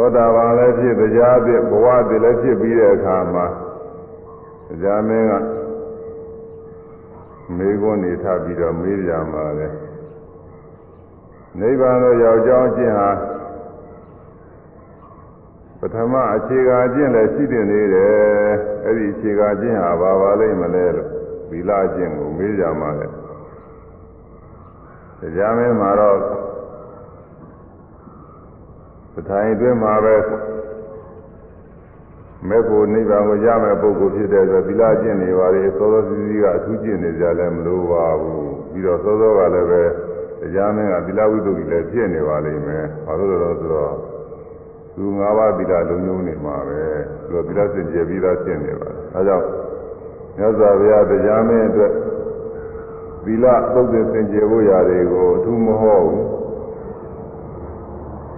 သောတာပန်လည်းဖြစ်တရားဖြစ်ဘဝဖြစ်လည်းဖြစ်ပြီးတဲ့အခါမှာတရားမင်းကမေခွန်းနေထပြီးတော့မေးပြန်ပါလေနိဗ္ဗာန်တော့ရောက်ကြောင်းခြင်းဟာပထမအခြေခံခြင်းလည်းရှိတင်နေတယ်အဲ့ဒီအခြေခံခြင်းဟာဘာပါလိမ့်မလဲလို့ဗီလာခြင်းကိုမေးကြမှာလေတရားမင်းမှာတော့ထိုင်အတွင်းမှာပဲမေဖို့နိဗ္ဗာန်ကိုရမယ်ပုဂ္ဂိုလ်ဖြစ်တဲ့ဆိုသီလကျင့်နေပါလေသောသောစီစီကအထူးကျင့်နေကြလဲမလိုပါဘူးပြီးတော့သောသောကလည်းပဲတရားမင်းကသီလဝိတ္တုကြီးလည်းကျင့်နေပါလိမ့်မယ်ဘာလို့လဲဆိုတော့သူငါးပါးသီလလုံးလုံးနေမှာပဲသူကသီလစင်ကြယ်ပြီးသားကျင့်နေပါအဲကြောင့်မြတ်စွာဘုရားတရားမင်းအတွက်သီလသုတ်သင်စင်ကြယ်ဖို့ရာတွေကိုအထူးမဟုတ်ဘူး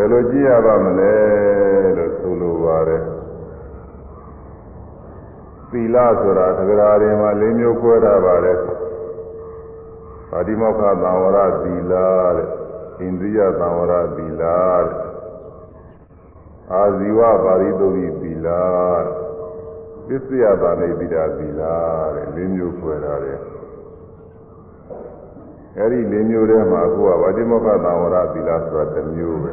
ယ်လိုကြည့်ရပါမလဲလို့ဆိုလိုပါတယ်သီလဆိုတာသက္ကရာတွေမှာ၄မျိုးကွဲထားပါတယ်ပါတိမောက္ခသံဝရသီလတဲ့အိန္ဒိယသံဝရသီလတဲ့အာဇီဝပါရိသုဒိသီလတဲ့ပစ္စယပါနေပိတာသီလတဲ့၄မျိုးခွဲထားတယ်အဲဒီ၄မျိုးထဲမှာအခုကဝတိမောကသံဝရသီလဆိုတာတစ်မျိုးပဲ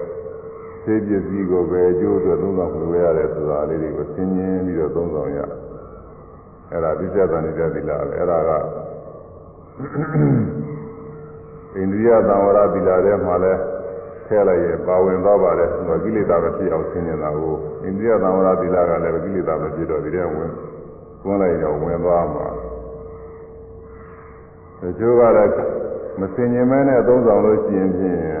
စေပစ္စည်းကိုပဲအကျိုးအတွက်သုံးဆောင်ဖွယ်ရတယ်ဆိုတာလေးတွေကိုသင်ញင်းပြီးတော့သုံးဆောင်ရအဲ့ဒါပြစ္ဆတန်နေတဲ့သီလပဲအဲ့ဒါကအိန္ဒိယသံဝရသီလထဲမှာလဲထည့်လိုက်ရပါဝင်တော့ပါတယ်ဆိုတော့ကိလေသာမဖြစ်အောင်သင်ញင်းတာကိုအိန္ဒိယသံဝရသီလကလည်းကိလေသာမဖြစ်တော့ဒီထဲဝင်ကွန်းလိုက်တော့ဝင်သွားမှာတချို့ကတော့မသင်ញင်းမဲနဲ့သုံးဆောင်လို့ရှိရင်ဖြင့်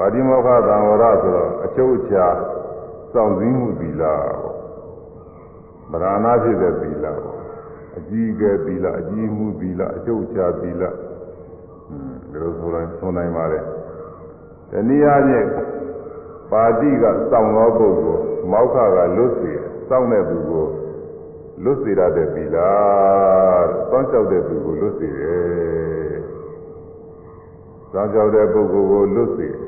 ပါတိမောခသံဝရဆိုတော့အချုပ်အချာစောင့်စည်းမှုသီလပေါ့ဗရဏာဖြစ်တဲ့သီလပေါ့အကြီးကဲသီလအကြီးမှုသီလအချုပ်အချာသီလဟွန်းဒါလိုဆိုရင်ဆုံးနိုင်ပါလေတနည်းအားဖြင့်ပါတိကစောင့်သောပုဂ္ဂိုလ်မောခကလွတ်စေစောင့်တဲ့ပုဂ္ဂိုလ်လွတ်စေရတဲ့သီလတောင်းလျှောက်တဲ့ပုဂ္ဂိုလ်လွတ်စေတယ်တောင်းလျှောက်တဲ့ပုဂ္ဂိုလ်ကိုလွတ်စေတယ်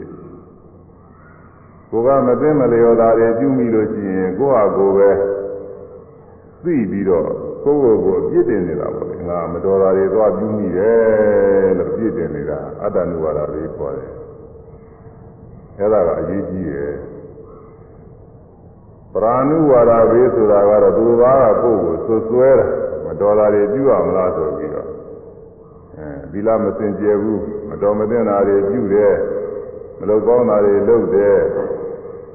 ကိုကမသိမလျော်တာတွေပြုမိလို့ရှိရင်ကိုယ့်ဟာကိုယ်ပဲသိပြီးတော့ကိုယ့်ကိုယ်ကိုအပြစ်တင်နေတာပေါ့လေငါမတော်တာတွေသွားပြုမိတယ်လို့ပြစ်တင်နေတာအတ္တနုဝါဒလေးခေါ်တယ်အဲ့ဒါကအရေးကြီးတယ်ပရာနုဝါဒဘေးဆိုတာကတော့သူဘာကကိုယ့်ကိုဆွဆွဲတာမတော်တာတွေပြုအောင်လားဆိုပြီးတော့အဲဒီလားမစင်ကြယ်ဘူးမတော်မသင့်တာတွေပြုတယ်မလုပ်ကောင်းတာတွေလုပ်တယ်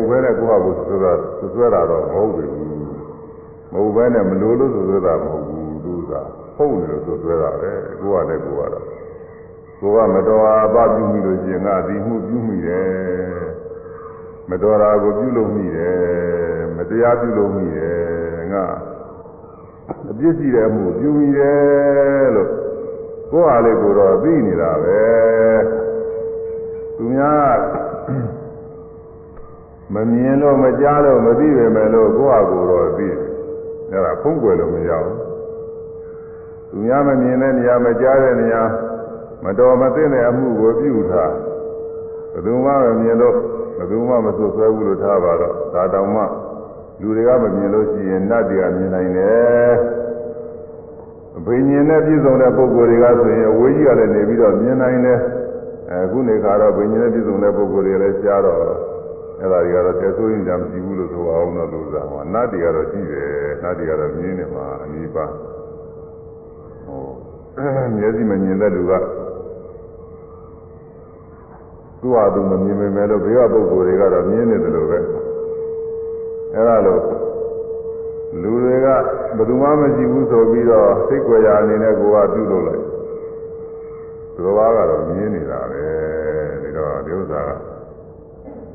ဟုတ်ပဲနဲ့ကိုယ့်ဟာကိုယ်စွဲတာစွဲတာတော့မဟုတ်ဘူးမဟုတ်ပဲနဲ့မလို့လို့စွဲတာမဟုတ်ဘူးသူကဟုတ်တယ်လို့စွဲတာပဲကိုယ့်ဟာနဲ့ကိုယ်ကတော့ကိုယ်ကမတော်အားပပြုမိလို့ရှင်ကဒီမှုပြုမိတယ်မတော်တာကိုပြုလုပ်မိတယ်မတရားပြုလုပ်မိတယ်ငါအပြစ်ရှိတဲ့အမှုပြုမိတယ်လို့ကိုယ်ဟာလေးကိုယ်တော့သိနေတာပဲသူများကမမြင်လို့မကြားလို့မသိပဲမဲ့လို့ကိုယ့်အကိုယ်တော့သိအဲ့ဒါဖုံးကွယ်လို့မရဘူးသူများမမြင်တဲ့နေရာမကြားတဲ့နေရာမတော်မသင့်တဲ့အမှုကိုပြုထားဘယ်သူမှမမြင်လို့ဘယ်သူမှမဆွဆွဲဘူးလို့ထားပါတော့ဒါတောင်မှလူတွေကမမြင်လို့ရှိရင်နတ်တွေကမြင်နိုင်တယ်အဘိညာဉ်နဲ့ပြည့်စုံတဲ့ပုဂ္ဂိုလ်တွေကဆိုရင်အဝေးကြီးကလည်းနေပြီးတော့မြင်နိုင်တယ်အခုနေခါတော့ဘိညာဉ်နဲ့ပြည့်စုံတဲ့ပုဂ္ဂိုလ်တွေလည်းရှားတော့အဲ့ဒါတွေကတော့တဲဆိုရင်တမ်းကြည့်ဘူးလို့ဆိုအောင်တော့လို့စားမှာနတ်တွေကတော့ကြည့်တယ်နတ်တွေကတော့မြင်နေမှာအနိပါဟိုမျက်စိမမြင်တဲ့လူကသူ့ဟာသူမမြင်ပေမဲ့လို့ဘေးကပုဂ္ဂိုလ်တွေကတော့မြင်နေတယ်လို့ပဲအဲ့ဒါလို့လူတွေကဘယ်သူမှမကြည့်ဘူးဆိုပြီးတော့စိတ်ကြွယ်ရာအနေနဲ့ကိုကပြုလုပ်လိုက်သူတော်ကတော့မြင်နေတာပဲဒါတော့ဒီဥစ္စာက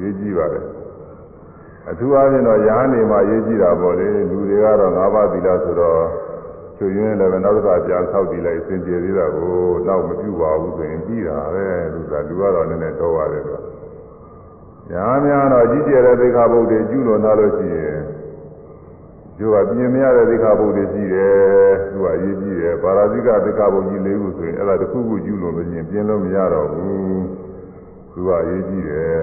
ရေးကြည့်ပါတယ်အထူးအားဖြင့်တော့ရဟန်းတွေမှာရေးကြည့်တာပေါ့လေလူတွေကတော့၅ပါးသီလဆိုတော့ချွေရင်းလည်းပဲနောက်တစ်ခါပြန်ဆောက်တည်လိုက်စင်ကြယ်သေးတာကိုနောက်မပြုပါဘူးဆိုရင်ပြီးတာပဲလူကလူကတော့နည်းနည်းတော့ရတယ်ကွာညာများတော့ကြီးကျယ်တဲ့သိက္ခာပုဒ်တွေကျူးလွန်လာလို့ရှိရင်သူကပြင်မရတဲ့သိက္ခာပုဒ်တွေရှိတယ်သူကအရေးကြီးတယ်ပါရာဇိကသိက္ခာပုဒ်ကြီး၄ခုဆိုရင်အဲ့ဒါတစ်ခုခုကျူးလွန်လို့ရှိရင်ပြင်လို့မရတော့ဘူးသူကအရေးကြီးတယ်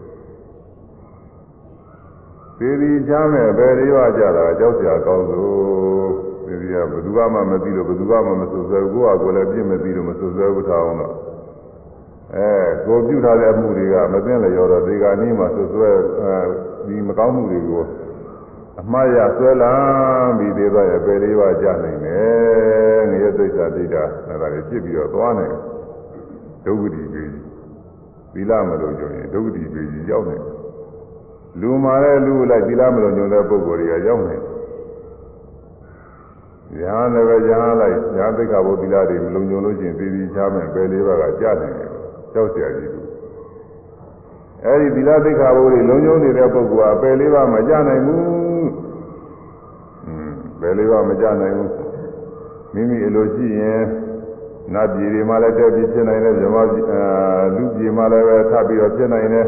သေဒီချမ်းမဲ့ဘယ်တွေရကြတာကြောက်စရာကောင်းလို့သေဒီကဘယ်သူမှမသိလို့ဘယ်သူမှမစွဆွဲကိုယ့်ဟာကိုယ်လည်းပြစ်မသိလို့မစွဆွဲဘူးထားအောင်တော့အဲကိုပြုထားတဲ့အမှုတွေကမသိလျော်တော့ဒီကနေ့မှစွဆွဲအဲဒီမကောင်းမှုတွေကိုအမှားရဆွဲလာပြီးသေးပါရဲ့ဘယ်လေးပါးကြနိုင်မယ်ငရဲသိစ္စာတိတာအဲဒါတွေဖြစ်ပြီးတော့သွားနိုင်ဒုက္ခတိပေးကြီးသီလမလို့ကြုံရင်ဒုက္ခတိပေးကြီးရောက်နိုင်လူမာတဲ့လူလိုက်သီလမလုံခြုံတဲ့ပုဂ္ဂိုလ်တွေကရောက်နေရဟန်းလည်းပဲရဟန်းလိုက်ရဟန်းသိက္ခာပုသီလတွေမလုံခြုံလို့ရှိရင်ပြည်ပြည်ချမ်းမဲ့ပယ်လေးပါးကကြာနေတယ်ကြောက်ကြရကြီးလူအဲဒီသီလသိက္ခာပုတွေလုံခြုံနေတဲ့ပုဂ္ဂိုလ်ကပယ်လေးပါးမကြာနိုင်ဘူးอืมပယ်လေးပါးမကြာနိုင်ဘူးမိမိအလိုရှိရင်နတ်ပြည်တွေမှာလည်းတက်ပြီးဖြစ်နိုင်တယ်ဇမလူပြည်မှာလည်းပဲထပ်ပြီးတော့ဖြစ်နိုင်တယ်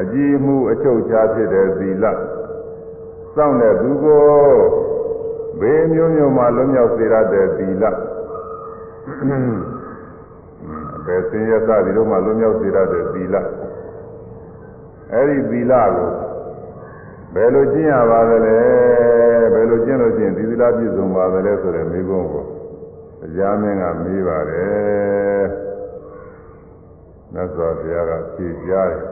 အကြည်မှုအချုပ်ချာဖြစ်တဲ့သီလစောင့်တဲ့သူကိုဘေးမျိုးမျိုးမှာလွတ်မြောက်စေရတဲ့သီလဘယ်စင်ရသဒီလိုမှလွတ်မြောက်စေရတဲ့သီလအဲဒီသီလကိုဘယ်လိုကျင့်ရပါသလဲဘယ်လိုကျင့်လို့ရှိရင်ဒီသီလပြည့်စုံပါသလဲဆိုတဲ့မိဘုံကိုအကြမ်းင်းကမေးပါတယ်မြတ်စွာဘုရားကဖြေကြားတယ်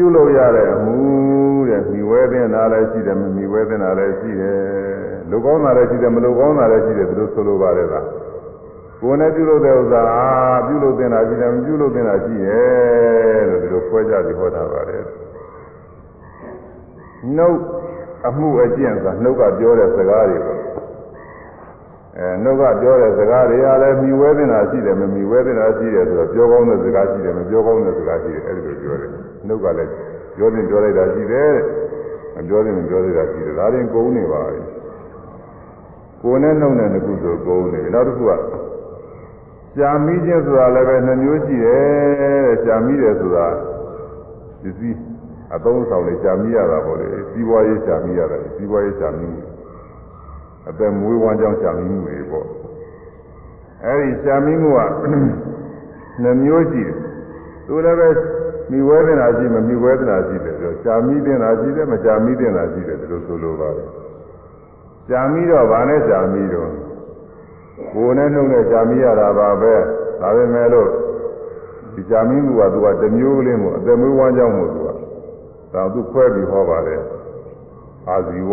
ပြုလုပ်ရတဲ့အမှုတဲ့မိဝဲသင်းတာလည်းရှိတယ်မမိဝဲသင်းတာလည်းရှိတယ်လူကောင်းတာလည်းရှိတယ်မလူကောင်းတာလည်းရှိတယ်ဘယ်လိုဆိုလိုပါလဲလားကိုယ်နဲ့ပြုလုပ်တဲ့ဥစ္စာပြုလုပ်သင့်တာရှိတယ်မပြုလုပ်သင့်တာရှိတယ်လို့ဒီလိုခွဲကြပြီးဟောတာပါတယ်နှုတ်အမှုအကျင့်ဆိုတာနှုတ်ကပြောတဲ့စကားတွေပေါ့အဲနှုတ်ကပြောတဲ့စကားတွေအားလည်းမြည်ဝဲတင်တာရှိတယ်မမြည်ဝဲတင်တာရှိတယ်ဆိုတော့ပြောကောင်းတဲ့စကားရှိတယ်မပြောကောင်းတဲ့စကားရှိတယ်အဲဒီလိုပြောတယ်နှုတ်ကလည်းပြောတင်ပြောလိုက်တာရှိတယ်မပြောတင်မပြောလိုက်တာရှိတယ်ဒါရင်ကုန်းနေပါပဲကိုယ်နဲ့နှုတ်နဲ့တစ်ခုဆိုကုန်းနေနောက်တစ်ခုကရှာမိခြင်းဆိုတာလည်းပဲနှမျိုးရှိတယ်ရှာမိတယ်ဆိုတာဒီစီအသုံးဆောင်လေရှာမိရတာပေါ့လေစီးပွားရေးရှာမိရတယ်စီးပွားရေးရှာမိတယ်အသက်မွေးဝမ်းကြောင်းရှာမိမှုတွေပေါ့အဲဒီရှာမိမှုကနှမျိုးရှိတယ်သူလည်းပဲမိဝဲတင်တာရှိမမိဝဲတင်တာရှိတယ်ဆိုရှာမိတင်တာရှိတယ်မရှာမိတင်တာရှိတယ်ဒီလိုဆိုလိုပါတယ်ရှာမိတော့ဗာနဲ့ရှာမိတော့ကိုယ်နဲ့နှုတ်နဲ့ရှာမိရတာပါပဲဒါပေမဲ့လို့ဒီရှာမိမှုကသူကတမျိုးလေးမို့အသက်မွေးဝမ်းကြောင်းမို့သူကဒါသူခွဲပြီးဟောပါတယ်အာဇီဝ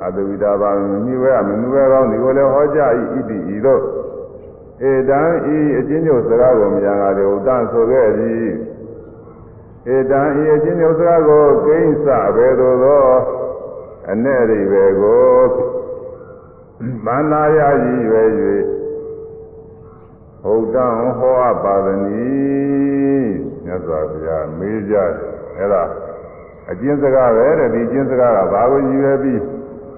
အတဝိတာဘာမမိဝဲမမိဝဲကောင်းဒီကိုလည်းဟောကြဤဣတိဤတို့ဧတံဤအချင်းညို့စကားကိုမြန်လာတယ်ဥတန်ဆိုခဲ့သည်ဧတံဤအချင်းညို့စကားကိုကိဉ္စဘယ်သို့သောအ내ရိပဲကိုမန္နာရကြီးပဲ၍ဟုတ်တံဟောအပ်ပါသည်မြတ်စွာဘုရားမေးကြတယ်အဲ့ဒါအကျဉ်းစကားပဲတဲ့ဒီကျဉ်းစကားကဘာကိုယူရပြီး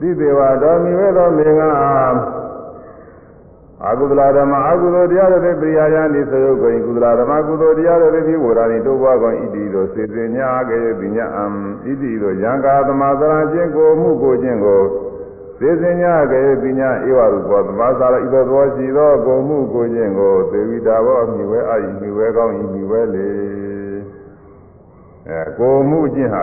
diiwadamiwelomaaagụagụodiarbiri yayanze gonyi gudoraragụloarobi wụradoo idiilo nabnye idiilo yaga aarajigụ mugojingụ sezenye a gaebinye a iwardmazara ibeoji lgụ mugojingụ dewida ohiwe oyihiwehiwel gmụjiha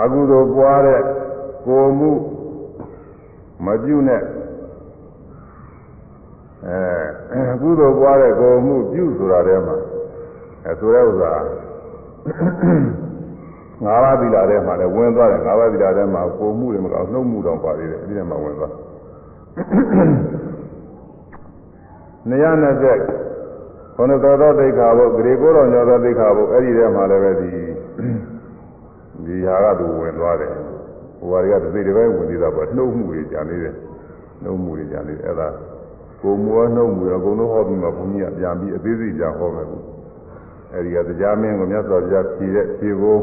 အကုသိုလ်ပွားတဲ့ကိုမှုမပြုနဲ့အဲကုသိုလ်ပွားတဲ့ကိုမှုပြုဆိုတာထဲမှာအဲဆိုတဲ့ဥစ္စာငါးပါးသီလထဲမှာလည်းဝင်သွားတယ်ငါးပါးသီလထဲမှာကိုမှုတွေမကောင်းနှုတ်မှုတောင်ပါသေးတယ်အဲဒီထဲမှာဝင်သွား220ခန္ဓာတော်သောဒိဋ္ဌာဘုဂရေကိုတော်ညောသောဒိဋ္ဌာဘုအဲ့ဒီထဲမှာလည်းပဲဒီဒီဟာကသူဝင်သွားတယ်ဟိုဟာတွေကတစ်စိတ်တစ်ပိုင်းဝင်သေးတာပေါ့နှုတ်မှုတွေကြာနေတယ်နှုတ်မှုတွေကြာနေတယ်အဲ့ဒါကိုမွားနှုတ်မှုအကုန်လုံးဟောပြီးမှဘုန်းကြီးကပြန်ပြီးအသေးစိတ်ကြာဟောမယ်အဲ့ဒီကတရားမင်းကိုမြတ်စွာဘုရားဖြေတဲ့ဖြေဖို့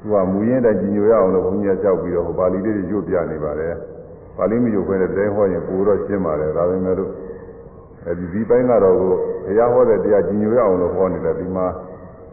သူကမူရင်းတိုင်ကြီးညိုရအောင်လို့ဘုန်းကြီးကကြောက်ပြီးတော့ဟိုပါဠိလေးတွေရွတ်ပြနေပါတယ်ပါဠိမရွတ်ခဲတဲ့တဲဟောရင်ပိုတော့ရှင်းပါတယ်ဒါပေမဲ့လို့အဲဒီဒီပိုင်းကတော့ဘုရားဟောတဲ့တရားကြီးညိုရအောင်လို့ဟောနေတယ်ဒီမှာ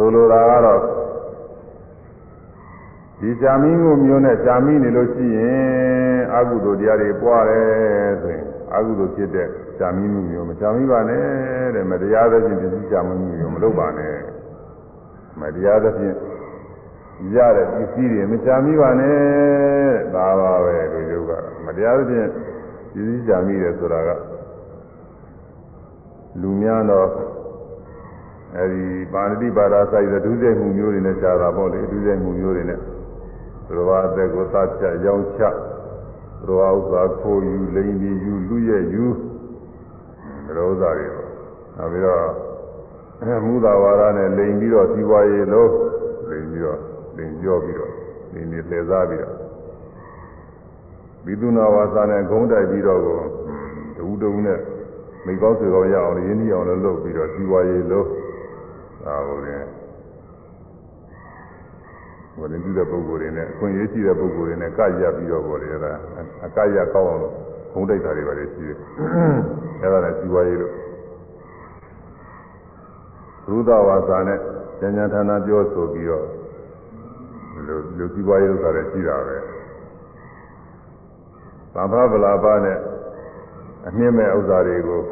ဆိုလိုတာကတော့ဒီဇာမင်းကိုမျိုးနဲ့ဇာမင်းနေလို့ရှိရင်အကုသိုလ်တရားတွေပွားတယ်ဆိုရင်အကုသိုလ်ဖြစ်တဲ့ဇာမင်းမှုမျိုးမဇာမင်းပါနဲ့တဲ့မတရားသဖြင့်ပစ္စည်းဇာမင်းမှုမျိုးမလုပ်ပါနဲ့မတရားသဖြင့်ရတဲ့ပစ္စည်းတွေမဇာမင်းပါနဲ့ဒါပါပဲလူယုကမတရားသဖြင့်ပစ္စည်းဇာမင်းတယ်ဆိုတာကလူများတော့အဲဒီပါဠိပါဒစိုက်တဲ့ဒုစရိုက်မှုမျိုးတွေနဲ့ခြားတာပေါ့လေဒုစရိုက်မှုမျိုးတွေနဲ့ဘုရားအသက်ကိုသတ်ဖြတ်ရောင်းချဘုရားဥစ္စာခိုးယူလိမ်ပြီးယူလူရဲ့ယူဘုရားဥစ္စာတွေပေါ့နောက်ပြီးတော့မူသာဝါဒနဲ့လိမ်ပြီးတော့စီးပွားရေးလုံးလိမ်ပြီးတော့လိမ်ကြောပြီးတော့လိမ်နေလှည့်စားပြီးတော့ဘိသုနာဝါစာနဲ့ဂုံးတိုက်ပြီးတော့ကိုတူတူနဲ့မိကောင်းဆွေကောင်းရအောင်ရင်းနှီးအောင်လုပ်ပြီးတော့စီးပွားရေးလုံးဒါဟုတ်တယ်ဝိနည်းပြုတဲ့ပုဂ္ဂိုလ်တွေနဲ့အခွင့်အရေးရှိတဲ့ပုဂ္ဂိုလ်တွေနဲ့ကရပြီးတော့ပေါ်တယ်အဲ့ဒါအကရကောက်အောင်လို့ဘုံတိုက်တာတွေပါလေရှိတယ်အဲ့ဒါလည်းဇီဝရေးလို့သုဒ္ဓဝါစာနဲ့ဉာဏ်ဉာဏ်ဌာနပြောဆိုပြီးတော့လူလူဇီဝရေးလို့ဆိုတာရှိတာပဲသဗ္ဗဗလာပနဲ့အနှင်းမဲ့ဥစ္စာတွေကို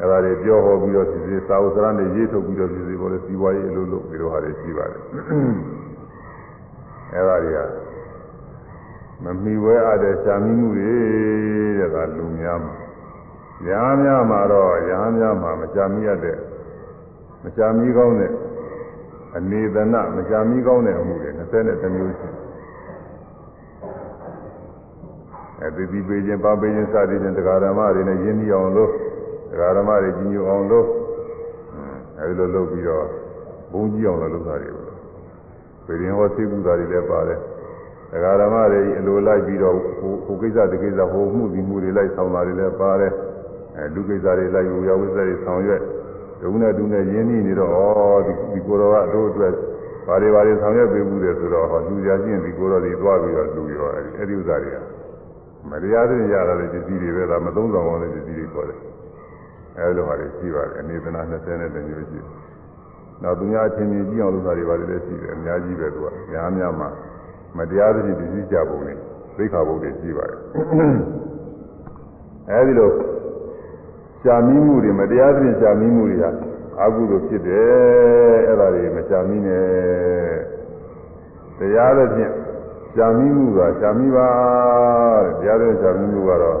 အဲ့ဒါတွေပြောဟောပြီးတော့စီစီစာဥစရနဲ့ရေးထုတ်ပြီးတော့စီစီပေါ်လဲစီဝါရေးအလုပ်လုပ်ပြီးတော့ဟာတွေရှိပါတယ်အဲ့ဒါတွေကမမီဝဲအပ်တဲ့ရှာမိမှုတွေတဲ့ကလူများမှာရာများမှာတော့ရာများမှာမရှာမိရတဲ့မရှာမိကောင်းတဲ့အနေသနမရှာမိကောင်းတဲ့အမှုတွေ23မျိုးရှိတယ်အဲဒီဒီပေးခြင်းပါပေးခြင်းစသည်ဖြင့်တရားဓမ္မတွေနဲ့ယဉ်ကျေးအောင်လို့ဒကာဓမ္မတွေကြီးညိုအောင်လုပ်အဲဒီလိုလုပ်ပြီးတော့ဘုံကြီးအောင်လုပ်တာတွေပဲပေရင်ဟောသိကုသာတွေလည်းပါတယ်ဒကာဓမ္မတွေအလိုလိုက်ပြီးတော့ဟိုကိစ္စဒီကိစ္စဟိုမှုဒီမှုတွေလိုက်ဆောင်တာတွေလည်းပါတယ်အဲလူကိစ္စတွေလိုက်ယူရဝိစ္စတွေဆောင်ရွက်ဒုနဲ့ဒုနဲ့ရင်းနှီးနေတော့ဩဒီဒီကိုတော်ကတို့အတွက်ဘာတွေဘာတွေဆောင်ရွက်ပေးမှုတယ်ဆိုတော့ဟောလူကြချင်းဒီကိုတော်တွေသွားပြီးတော့လူရောအဲဒီဥစ္စာတွေကမတရားတဲ့ရတာလည်းပစ္စည်းတွေပဲဒါမသုံးဆောင်အောင်လည်းပစ္စည်းတွေခေါ်တယ်အဲလိုပါလေရှိပါတယ်အနေသနာ20နဲ့တမျိုးရှိတယ်။နောက်သူများအချင်းချင်းကြည့်အောင်လုပ်တာတွေပါလေလည်းရှိတယ်အများကြီးပဲသူကများများမှမတရားသဖြင့်ဒီစီကြပုံနဲ့သိခါပုံတွေရှိပါတယ်။အဲဒီလိုရှာမိမှုတွေမတရားသဖြင့်ရှာမိမှုတွေဟာအကုသိုလ်ဖြစ်တယ်အဲ့ဒါတွေမရှာမိနဲ့တရားသဖြင့်ရှာမိမှုကရှာမိပါတရားသဖြင့်ရှာမိမှုကတော့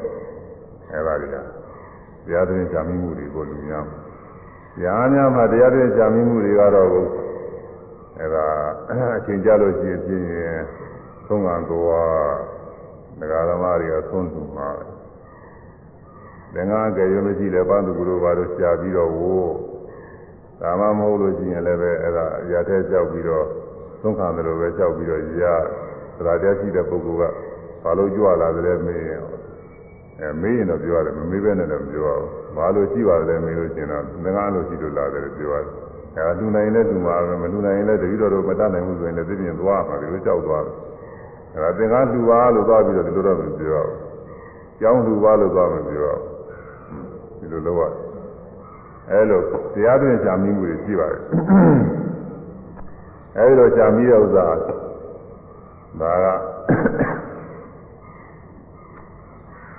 အဲ့ဒါတွေကတရားသဖြင့်ကြာမိမှုတွေကိုလူများတရားများမှာတရားသဖြင့်ကြာမိမှုတွေကတော့အဲ့ဒါအချိန်ကြာလို့ရှိရင်ပြင်းရင်သုံးကံတော်ဒကာသမားတွေကသုံးသူမှာသင်္ဃာကြေရမရှိတဲ့ဘာသူတို့ဘာလို့ကြာပြီးတော့ဝိုးဒါမှမဟုတ်လို့ရှိရင်လည်းပဲအဲ့ဒါအရာထဲကြောက်ပြီးတော့သုံးခံတယ်လို့ပဲကြောက်ပြီးတော့ရသရာတရားရှိတဲ့ပုဂ္ဂိုလ်ကဘာလို့ကြွလာတယ်လဲမင်းအဲမေးရင်တော့ပြောရတယ်မမေးဘဲနဲ့တော့မပြောရဘူးဘာလို့ရှိပါလဲမေးလို့ကျင်တော့ငကားလို့ရှိလို့လာတယ်ပြောရတယ်အဲလူနိုင်လဲလူမှာပဲမလူနိုင်လဲတတိတော်တို့မတတ်နိုင်ဘူးဆိုရင်လည်းသိပြင်သွားမှာဒီလိုကြောက်သွားတယ်အဲဒါသင်္ကားလူပါလို့သွားပြီးတော့ဒီလိုတော့မပြောရဘူးကျောင်းလူပါလို့သွားမပြောရဘူးဒီလိုလုပ်ရတယ်အဲလိုတရားတွင်ရှာမိမှုတွေရှိပါတယ်အဲဒီလိုရှာမိတဲ့ဥစ္စာဒါက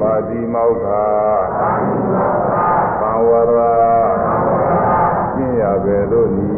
ပါတိမောက္ခသံဝရပြည့်ရပဲလို့ဤ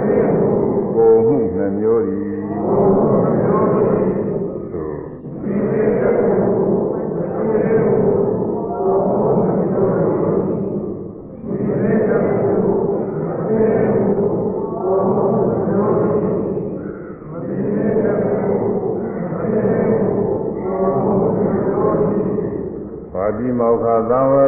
ကိုမှုနှမျိုးဤသို့ပါတိမောက္ခသံဝ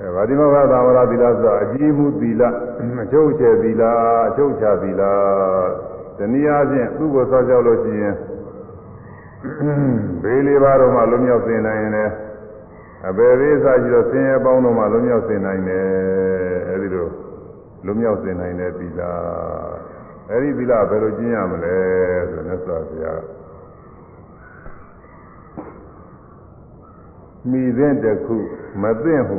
အဲဗာဒီမောကသာဝရသီလဆိုတာအကြည့်မှုသီလအချုပ်ချယ်သီလအချုပ်ချသီလတနည်းအားဖြင့်သူ့ကိုဆောက်ကြောက်လို့ရှိရင်ဘေးလေးပါးတော့မှလွမြောက်စေနိုင်တယ်အဘယ်ဘေးစားရှိတော့ဆင်းရဲပေါင်းတော့မှလွမြောက်စေနိုင်တယ်အဲဒီလိုလွမြောက်စေနိုင်တဲ့သီလအဲဒီသီလဘယ်လိုကျင့်ရမလဲဆိုတော့ဆောဆရာမိသင့်တခုမသင့်ဟု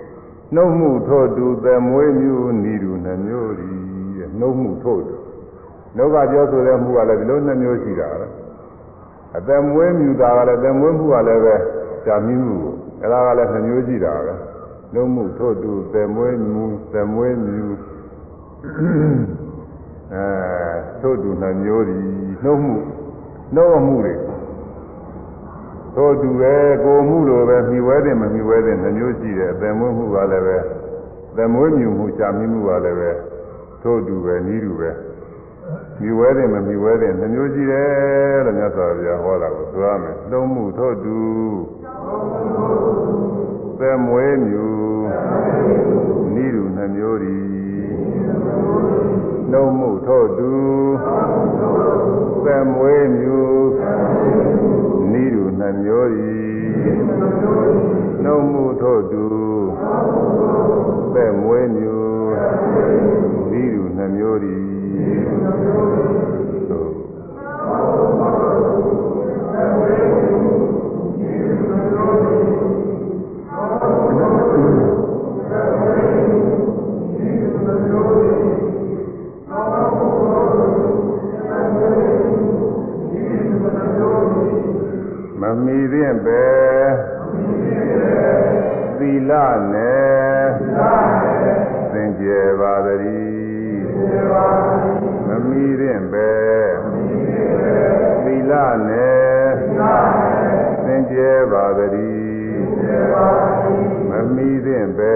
နှုတ်မှုထို့တူသမွေးမျိုးနီတူနှမျိုးဒီနှုတ်မှုထို့တူနှုတ်ကပြောဆိုတဲ့မှုကလည်းဒီလိုနှမျိုးရှိတာပဲအသမွေးမြူတာကလည်းသမွေးမှုကလည်းပဲဇာမိမှုကိုအဲဒါကလည်းနှမျိုးရှိတာပဲနှုတ်မှုထို့တူသမွေးမြူသမွေးမြူအဲထို့တူနှမျိုးဒီနှုတ်မှုနှုတ်မှုတွေသို့တူပဲကိုမှုလိုပဲမိဝဲတယ်မမိဝဲတယ်နှမျိုးရှိတယ်အပင်မွေးမှုကလည်းပဲသမွေးမြူမှုရှာမိမှုကလည်းပဲသို့တူပဲနီးတူပဲမိဝဲတယ်မမိဝဲတယ်နှမျိုးရှိတယ်လို့မြတ်စွာဘုရားဟောတာကိုသွားမယ်သုံးမှုသို့တူသမွေးမြူနီးတူနှမျိုးဒီသုံးမှုသို့တူသမွေးမြူနှမျိုးသည်နှုတ်မှုထို့သူပဲ့မွေးမျိုးသီးသူနှမျိုးသည်သို့မီသင့်ပဲသီလနဲ့သင်ကျေပါသည်မမီသင့်ပဲသီလနဲ့သင်ကျေပါသည်မမီသင့်ပဲ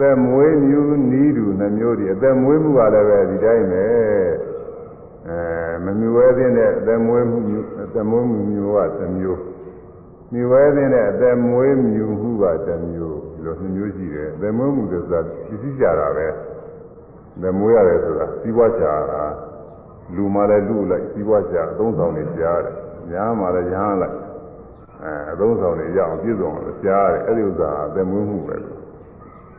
သက်မွေးမြူနီးတူနှမျိုးတွေအသက်မွေးမှုကလည်းပဲဒီတိုင်းပဲအဲမမြူဝဲခြင်းတဲ့အသက်မွေးမှုအသက်မွေးမှုမျိုးကတစ်မျိုးမြူဝဲခြင်းတဲ့အသက်မွေးမြူမှုကတစ်မျိုးလို့နှမျိုးရှိတယ်အသက်မွေးမှုဆိုတာသိသိကြတာပဲသက်မွေးရတယ်ဆိုတာစီးပွားချတာလူမှလည်းလူလိုက်စီးပွားချအသုံးဆောင်နေကြားတယ်ညာမှလည်းညာလိုက်အဲအသုံးဆောင်နေရအောင်ပြည့်စုံအောင်ကြားတယ်အဲ့ဒီဥစ္စာအသက်မွေးမှုပဲလို့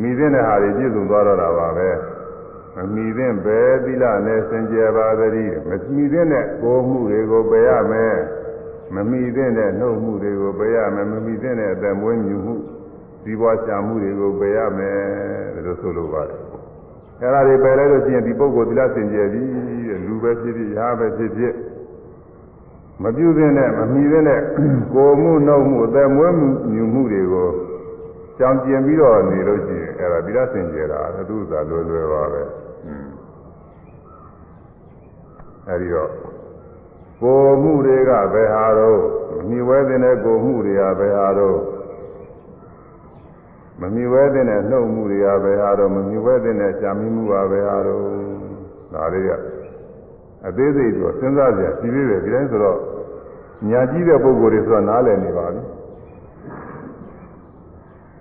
မိသင့်တဲ့ဟာတွေပြည့်စုံသွားတော့တာပါပဲမမိသင့်ပဲသီလနဲ့စင်ကြယ်ပါသတည်းမမိသင့်တဲ့ကိုမှုတွေကိုပယ်ရမယ်မမိသင့်တဲ့နှုတ်မှုတွေကိုပယ်ရမယ်မမိသင့်တဲ့အတမွေးမြူမှုဒီဘွားရှာမှုတွေကိုပယ်ရမယ်လို့ဆိုလိုပါတယ်အဲ့ဒါတွေပယ်လိုက်လို့ရှိရင်ဒီပုဂ္ဂိုလ်သီလစင်ကြယ်ပြီတဲ့လူပဲဖြစ်ဖြစ်ရာပဲဖြစ်ဖြစ်မပြုသင့်တဲ့မမိသင့်တဲ့ကိုမှုနှုတ်မှုအတမွေးမြူမှုတွေကိုကြောင်ကျင်ပြီးတော့နေလို့ရှိရင်အဲ့ဒါပြီးတော့ဆင်ကျဲတာအတုသာလွယ်လွယ်ပါပဲအဲ့ဒီတော့ကိုမှုတွေကဘယ်ဟာတော့မြည်ဝဲတဲ့ကိုမှုတွေကဘယ်ဟာတော့မမြည်ဝဲတဲ့နှုတ်မှုတွေကဘယ်ဟာတော့မမြည်ဝဲတဲ့ရှားမိမှုပါဘယ်ဟာတော့ဒါတွေကအသေးစိတ်ဆိုစဉ်းစားကြည့်ပြီးပြီဒီတိုင်းဆိုတော့ညာကြီးတဲ့ပုံကိုယ်တွေဆိုတော့နားလည်နေပါပြီ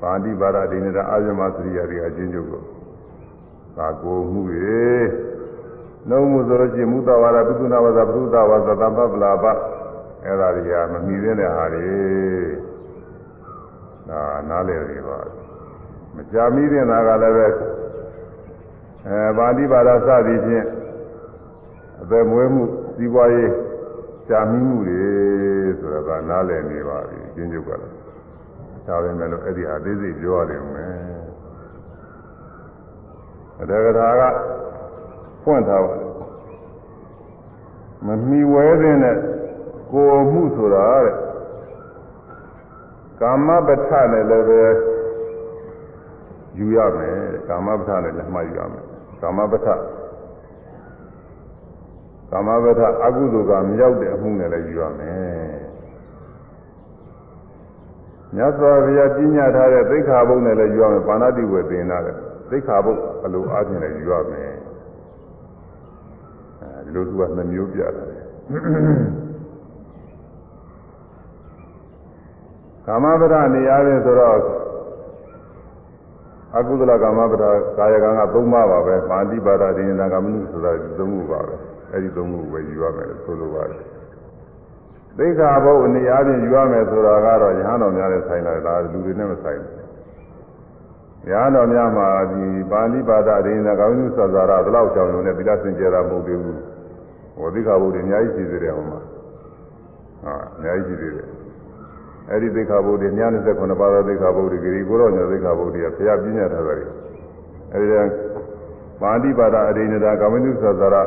ပါဠိပါဒဒိနေတာအာယမစရိယာတွေအချင်းချုပ်ကိုသာကိုမှုရေနှုံးမှုဆိုလို့ရှိရင်မူတဝါဒပုသနာဝါဒပုသဝါဒသမ္ပပလာပအဲ့ဒါတွေကမမီသင့်တဲ့ဟာတွေဒါနားလည်နေပါမကြမီသင့်တာကလည်းပဲအဲပါဠိပါဒစသည်ဖြင့်အသက်မွေးမှုစီးပွားရေးကြာမီမှုတွေဆိုတော့ဒါနားလည်နေပါပြီအချင်းချုပ်ကလည်းဒါပဲမဲ့လို့အဲ့ဒီဟာသေးသေးပြောရတယ်မယ်အတက္ကရာကဖွင့်ထားပါတယ်မမီဝဲတဲ့နဲ့ကိုယ်မှုဆိုတာတဲ့ကာမပဋ္ဌာနဲ့လည်းပဲယူရမယ်ကာမပဋ္ဌာနဲ့လည်းမှတ်ယူရမယ်ကာမပဋ္ဌာကာမပဋ္ဌာအကုသိုလ်ကမရောက်တဲ့အမှုနဲ့လည်းယူရမယ်မြတ်စွာဘုရားပြညာထားတဲ့သိက္ခာပုဒ်နဲ့လည်းယူရမယ်ပါဏာတိဝေပင်နာတဲ့သိက္ခာပုဒ်အလိုအားဖြင့်လည်းယူရမယ်အဲဒီလိုသူကနှမျိုးပြတာလေကာမဗဒနေရာတွေဆိုတော့အကုသလကာမဗဒကာယကံက၃ပါးပါပဲပါဠိပါဒဒိဉ္ဇာကမနုဆိုတာ၃ခုပါပဲအဲဒီ၃ခုပဲယူရမယ်ဆိုလိုပါတယ်သိက္ခာဘုတ်အနေအားဖြင့်ယူရမယ်ဆိုတာကတော့ရဟန်းတော်များနဲ့ဆိုင်လာတာလူတွေနဲ့မဆိုင်ဘူး။ရဟန်းတော်များမှာဒီပါဠိပါဒရင်းသကောင်းစုဆရာရဘလောက်ကြောင်လုံးနဲ့သီလစင်ကြယ်တာမဟုတ်သေးဘူး။ဝသိက္ခာဘုတ်တွေအများကြီးရှိသေးတယ်ဟောမှာ။ဟာအများကြီးရှိသေးတယ်။အဲ့ဒီသိက္ခာဘုတ်တွေညာ29ပါးသောသိက္ခာဘုတ်တွေဂရီကိုရောညာသိက္ခာဘုတ်တွေကဘုရားပြညာထားတာတွေ။အဲ့ဒီပါဠိပါဒအရင်းသကောင်းစုဆရာရ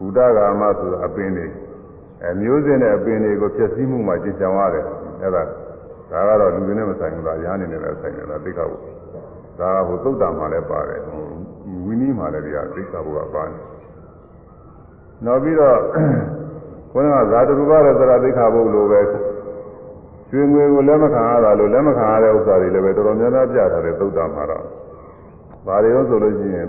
ဘုဒ္ဓဂါမဆိုတာအပင်တွေအမျိုးစင်တဲ့အပင်တွေကိုဖျက်ဆီးမှုမှာကြင်ကြံရတယ်အဲ့ဒါဒါကတော့လူတွေနဲ့မဆိုင်ဘူးလားရဟန်းတွေနဲ့လည်းဆိုင်တယ်လားသိက္ခာဘုဒါဟိုသုတ်တံမှာလည်းပါတယ်ဝိနည်းမှာလည်းတရားသိက္ခာဘုကပါတယ်နောက်ပြီးတော့ခေါင်းကဇာတရူပရသရသိက္ခာဘုလိုပဲရွှေငွေကိုလက်မခံရတာလို့လက်မခံရတဲ့ဥစ္စာတွေလည်းပဲတော်တော်များများပြထားတယ်သုတ်တံမှာတော့ဘာတွေလို့ဆိုလို့ရှိရင်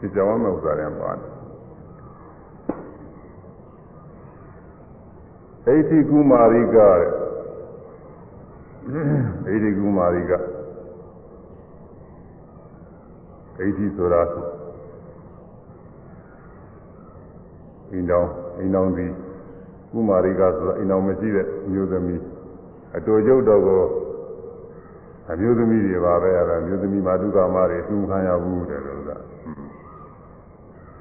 ဖြစ်ကြောင်းမဲ့ဥစ္စာတွေပါတယ်ဣတိကုမာရိကတဲ့ဣတိကုမာရိကဣတိဆိုတာအိမ်တော်အိမ်တော်ဒီကုမာရိကဆိုတာအိမ်တော်မရှိတဲ့မျိုးသမီးအတော်ကျုပ်တော်ကိုအမျိုးသမီးတွေပါပဲအဲ့ဒါမျိုးသမီးမာတုကာမတွေသူခံရဘူးတဲ့လို့ဆိုတာ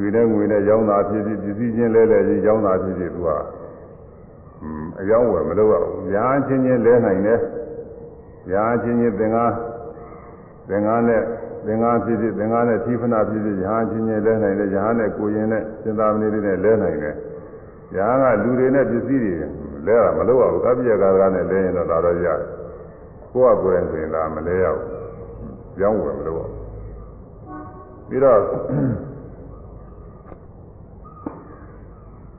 ရွေတဲ့ငွေနဲ့ရောင်းတာဖြစ်ဖြစ်ပစ္စည်းချင်းလဲလဲချင်းရောင်းတာဖြစ်ဖြစ်သူကအင်းအယောင်းဝယ်မလုပ်ရဘူးညာချင်းချင်းလဲနိုင်တယ်ညာချင်းချင်းသင်္ကားသင်္ကားနဲ့သင်္ကားဖြစ်ဖြစ်သင်္ကားနဲ့သီဖနာဖြစ်ဖြစ်ညာချင်းချင်းလဲနိုင်တယ်ညာနဲ့ကိုရင်နဲ့စင်သာမဏေတွေနဲ့လဲနိုင်တယ်ညာကလူတွေနဲ့ပစ္စည်းတွေလဲတာမလုပ်ရဘူးကပ္ပိယကာကနဲ့လဲရင်တော့ဒါတော့ရတယ်ကိုယ့်အကိုယ်ဆိုရင်ဒါမလဲရဘူးရောင်းဝယ်မလုပ်ရဘူးပြီးတော့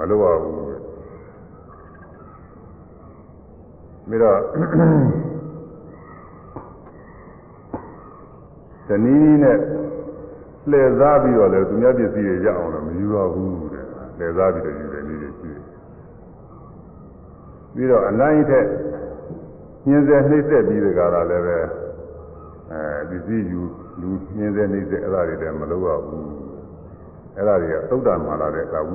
မလိုပါဘူးပြီးတော့ဇနီးနဲ့လှည့်စားပြီးတော့လည်းသူများပစ္စည်းတွေရအောင်လည်းမယူရဘူးတဲ့လှည့်စားပြီးတော့ယူတယ်နည်းတွေရှိတယ်ပြီးတော့အနိုင်ထက်ညင်စေနှိမ့်သက်ပြီးတဲ့ကာလလည်းပဲအဲပစ္စည်းယူလူညင်စေနှိမ့်သက်အဲ့ဒါတွေလည်းမလုပ်ရဘူးအဲ့ဒါတွေကသုတ္တမာလာတဲ့ကာဝု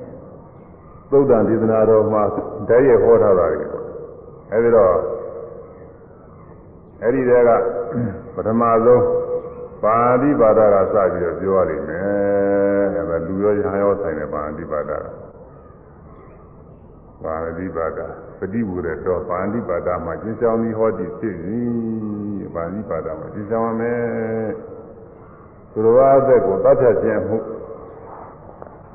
သုဒ္ဓံဒေသနာတော်မှာတည်းရဟောထားတာလေအဲဒီတော့အဲ့ဒီတည်းကပထမဆုံးပါဠိဘာသာကစပြီးတော့ပြောရလိမ့်မယ်အဲဒါလူရောရဟရောဆိုင်တဲ့ပါဠိဘာသာပါဠိဘာသာပฏิဝရတော်ပါဠိဘာသာမှာရှင်းဆောင်ပြီးဟောတည်ဖြစ်ပြီပါဠိဘာသာမှာရှင်းဆောင်ရမယ်သူတော်အသက်ကိုတတ်ဖြတ်ခြင်းမှု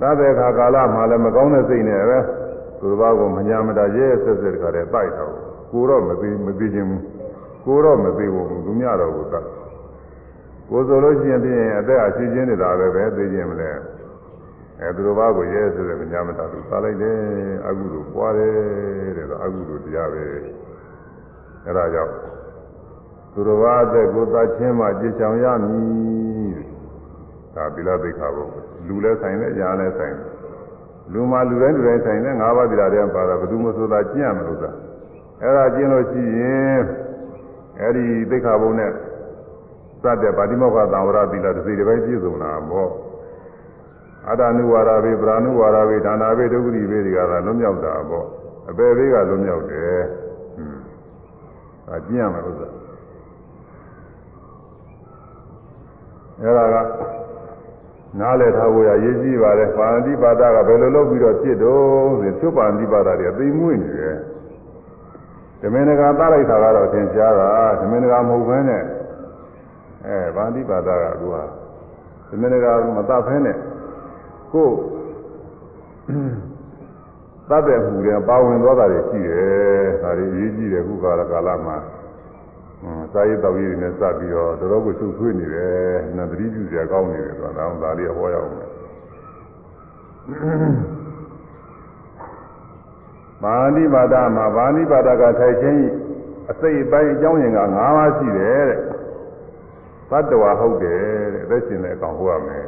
သဗ္ဗေခါကာလမှာလည်းမကောင်းတဲ့စိတ်နဲ့ပဲသူတစ်ပါးကိုမညာမတာရဲဆက်ဆက်တခါတည်းပိုက်တော့ကိုတော့မသိမသိခြင်းဘူးကိုတော့မသိဘူးသူများတော့ကိုတတ်ကိုဆိုလို့ရှိရင်ပြင်းအသက်အချင်းချင်းနေတာပဲပဲသိခြင်းမလဲအဲသူတစ်ပါးကိုရဲဆက်ဆက်မညာမတာသူစားလိုက်တယ်အကုသို့ပွားတယ်တဲ့တော့အကုသို့တရားပဲအဲဒါကြောင့်သူတစ်ပါးအသက်ကိုတတ်ခြင်းမှကြည်ချောင်ရမည်ဒါသီလသိက္ခာပုဒ်လူလည်းဆိုင်တယ်အရာလည်းဆိုင်တယ်လူမှာလူတိုင်းလူတိုင်းဆိုင်တယ်ငါးပါးတရားတွေပါတာဘယ်သူမှဆိုတာကျင့်ရမလို့သာအဲ့ဒါကျင့်လို့ရှိရင်အဲ့ဒီသိက္ခာပုဒ်နဲ့စတဲ့ဗာတိမောက္ခသံဝရသီလတစ်စီတစ်ပိုင်းပြည့်စုံတာပေါ့အတ္တနုဝါရဘေပရာနုဝါရဘေဒါနာဘေဒုက္ခရိဘေဒီကလာလွတ်မြောက်တာပေါ့အပေဘေးကလွတ်မြောက်တယ်ဟွန်းဒါကျင့်ရမှာဥစ္စာအဲ့ဒါကနားလည်ထားဖို့ရရေးကြည့်ပါတယ်ပါဠိပါဒကဘယ်လိုလုပ်ပြီးတော့ဖြစ်တော့ဆိုသူပါဠိပါဒတွေကသိမွေ့နေတယ်ဓမင်္ဂါတားလိုက်တာကတော့သင်ကြားတာဓမင်္ဂါမဟုတ်ဘဲနဲ့အဲပါဠိပါဒကသူဟာဓမင်္ဂါမတတ်ဖဲနဲ့ကိုယ်တတ်တဲ့မှုတွေပါဝင်သွားတာတွေရှိတယ်ဒါတွေရေးကြည့်တယ်ခုကာလကာလမှာစာရေးတော်ရေးတွေနဲ့စပြီးတော့တော်တော်ကိုစုထွေးနေတယ်နတ်သတိပြုစရာကောင်းနေတယ်ဆိုတာတော့ဒါလေးဟောရအောင်မယ်ပါဠိဘာသာမှာပါဠိဘာသာကထိုက်ခြင်းအစိတ်အပိုင်းအကြောင်းရင်းက၅ပါးရှိတယ်တဲ့သတ္တဝါဟုတ်တယ်တဲ့အသက်ရှင်တဲ့အကောင်ဟောရမယ်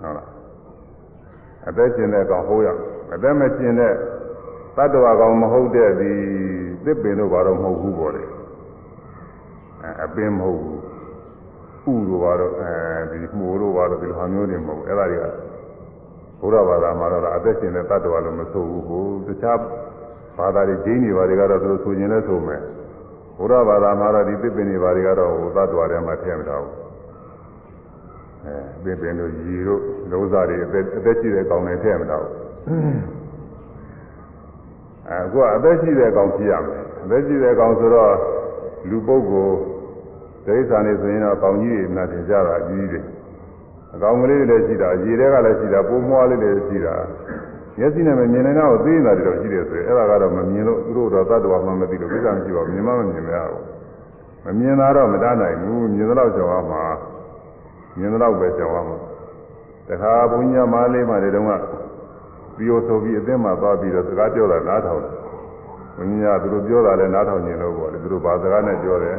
ဟုတ်လားအသက်ရှင်တဲ့အကောင်ဟောရအသက်မရှင်တဲ့သတ္တဝါကောင်မဟုတ်တဲ့ဒီသစ်ပင်တို့ဘာတော့မဟုတ်ဘူးပေါ့လေအပင်မဟုတ်ဘူးဥလိုပါတော့အဲဒီမှုလိုပါတော့ဒီလိုဟာမျိုးတွေမဟုတ်ဘူးအဲ့ဒါတွေကဘုရားဘာသာမှာတော့အသက်ရှင်တဲ့တ attva လို့မဆိုဘူးဟိုတခြားဘာသာတွေဂျင်းတွေဘာတွေကတော့သူတို့ဆိုရင်လည်းဆိုမယ်ဘုရားဘာသာမှာတော့ဒီသစ်ပင်တွေဘာတွေကတော့ဟိုတ attva တွေမှာထည့်မထားဘူးအဲသစ်ပင်တို့ရေတို့လုံးစားတွေအသက်အသက်ရှိတဲ့ကောင်တွေထည့်မထားဘူးအခုကအသက်ရှိတဲ့ကောင်ဖြစ်ရမယ်အသက်ရှိတဲ့ကောင်ဆိုတော့လူပုဂ္ဂိုလ်ဒိဋ္ဌာန်တွေဆိုရင်တော့ပေါင်ကြီးတွေနဲ့တင်ကြတာအကြီးကြီးတွေအကောင်ကလေးတွေလည်းရှိတာရေတွေကလည်းရှိတာပိုးမွားလေးတွေရှိတာမျက်စိနဲ့မမြင်နိုင်တော့သိနေတာတွေတော့ရှိတယ်ဆိုရင်အဲ့ဒါကတော့မမြင်လို့သူတို့တော့သတ္တဝါမှမသိလို့ကိစ္စမရှိပါဘူးမြင်မှမမြင်ရဘူးမမြင်တာတော့မတားနိုင်ဘူးမြင်တော့ကြောင်ရမှာမြင်တော့ပဲကြောင်ရမှာတခါဘုန်းကြီးမလေးမှတွေတုန်းကပြီးတော့ဆိုပြီးအသင်းမှာသွားပြီးတော့စကားပြောတာနားထောင်တယ်ဘုန်းကြီးကသူတို့ပြောတာလည်းနားထောင်နေလို့ပေါ့လေသူတို့ဘာစကားနဲ့ပြောတယ်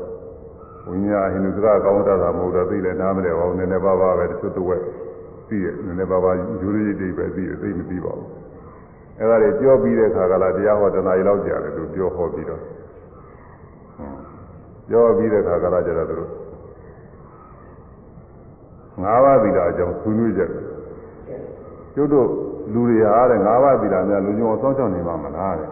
ဝိညာဟိန္ဒူစကားကောင်းတာတာမဟုတ်တာသိလဲနားမလဲဟောနည်းနည်းပါးပါးပဲတချို့တဝက်သိရနည်းနည်းပါးပါးယူရည်တိပဲသိရသိမသိပါဘူးအဲ့ဒါတွေပြောပြီးတဲ့အခါကလာတရားဟောတနာရီလောက်ကြာတယ်သူပြောဟောပြီးတော့ပြောပြီးတဲ့အခါကလာကြတော့သူတို့ငါးပါးသီလအကြောင်းဆွေးနွေးကြတယ်ကျုပ်တို့လူတွေဟာတဲ့ငါးပါးသီလများလူညောဆောင်ဆောင်နေမှာမလားတဲ့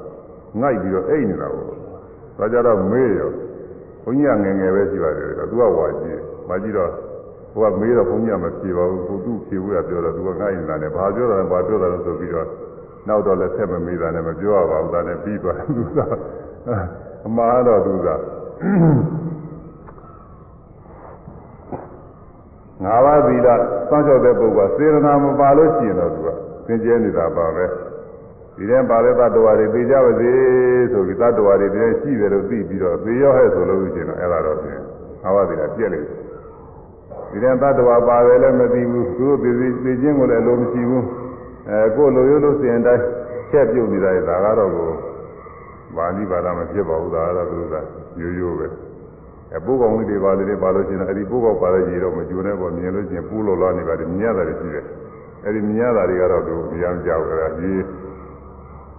ငိုက်ပြီးတော့အိတ်နေတာပေါ့ဒါကြတော့မေးရောဘုန်းကြီးကငယ်ငယ်ပဲရှိပါတယ်တော့သူကဝါကြည့်မကြည့်တော့ဟိုကမေးတော့ဘုန်းကြီးကမဖြေပါဘူးကိုသူ့ဖြေဖို့ကပြောတော့သူကငိုက်နေတာနဲ့ဘာပြောတာလဲဘာပြောတာလဲဆိုပြီးတော့နောက်တော့လည်းဆက်မမေးတာနဲ့မပြောရပါဘူးဒါနဲ့ပြီးသွားသူကအမှားတော့သူကငါးပါးသီလစောင့်ရှောက်တဲ့ပုဂ္ဂိုလ်စေရနာမပါလို့ရှိရင်တော့သူကသင်ကျဲနေတာပါပဲ။ဒီထဲပါတဲ့တ attva တွေသိကြပါစေဆိုပြီးတ attva တွေတည်းရှိတယ်လို့သိပြီးတော့သိရောဟဲ့ဆိုလို့ရှိရင်တော့အဲ့ဒါတော့ပြင်အာဝတိကပြက်လိမ့်မယ်ဒီထဲတ attva ပါတယ်လည်းမသိဘူးသူတို့သိသိသိချင်းကိုလည်းလိုမရှိဘူးအဲကိုယ်လိုရိုးလို့စင်တိုင်းချက်ပြုတ်နေတာရတာကတော့ကိုပါဠိဘာသာမဖြစ်ပါဘူးဒါကတော့သူကရိုးရိုးပဲအပုဂ္ဂောင်တွေပါလေတွေပါလို့ရှိရင်အဲ့ဒီပုဂ္ဂောင်ပါတဲ့ကြီးတော့မကျိုးနဲ့ပေါ့မြင်လို့ရှိရင်ပူးလို့လာနေပါတယ်မြင်ရတာတွေရှိတယ်အဲ့ဒီမြင်ရတာတွေကတော့သူမရမ်းကြောက်ကြတာကြီး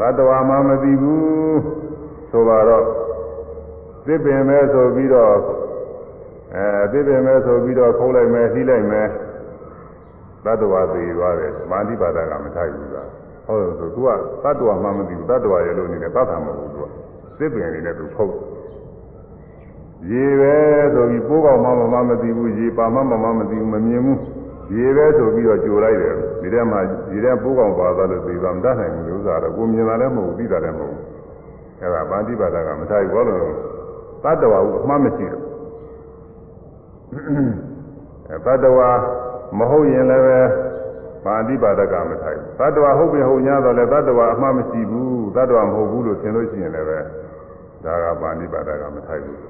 ဘတ်တော်မှမသိဘူးဆိုပါတော့သစ်ပင်ပဲဆိုပြီးတော့အဲသစ်ပင်ပဲဆိုပြီးတော့ခုံးလိုက်မယ်နှီးလိုက်မယ်ဘတ်တော်သိသွားတယ်မာတိပါဒကမထိုက်ဘူးလားဟုတ်တယ်ဆိုသူကဘတ်တော်မှမသိဘူးဘတ်တော်ရဲ့လို့နေတယ်ဘတ်တာမဟုတ်ဘူးသူကသစ်ပင်လေးနဲ့သူဖုတ်ရေပဲဆိုပြီးပိုးကောင်မှမမသိဘူးရေပါမှမမသိဘူးမမြင်ဘူးရေပဲဆိုပြီးတော့ကြိုလိုက်တယ်ဒီထဲမှာရေထဲပိုးကောင်ပါသွားလို့သိပါမတတ်နိုင်ဘူးလို့ဥစ္စာတော့ကိုမြင်တာလည်းမဟုတ်သိတာလည်းမဟုတ်အဲ့ဒါပါဠိဘာသာကမထားဘူးဘာလို့လဲသတ္တဝါကအမှားမရှိဘူးသတ္တဝါမဟုတ်ရင်လည်းပဲပါဠိဘာသာကမထားဘူးသတ္တဝါဟုတ်ပြီဟုတ်냐တော့လည်းသတ္တဝါအမှားမရှိဘူးသတ္တဝါမဟုတ်ဘူးလို့ထင်လို့ရှိရင်လည်းပဲဒါကပါဠိဘာသာကမထားဘူး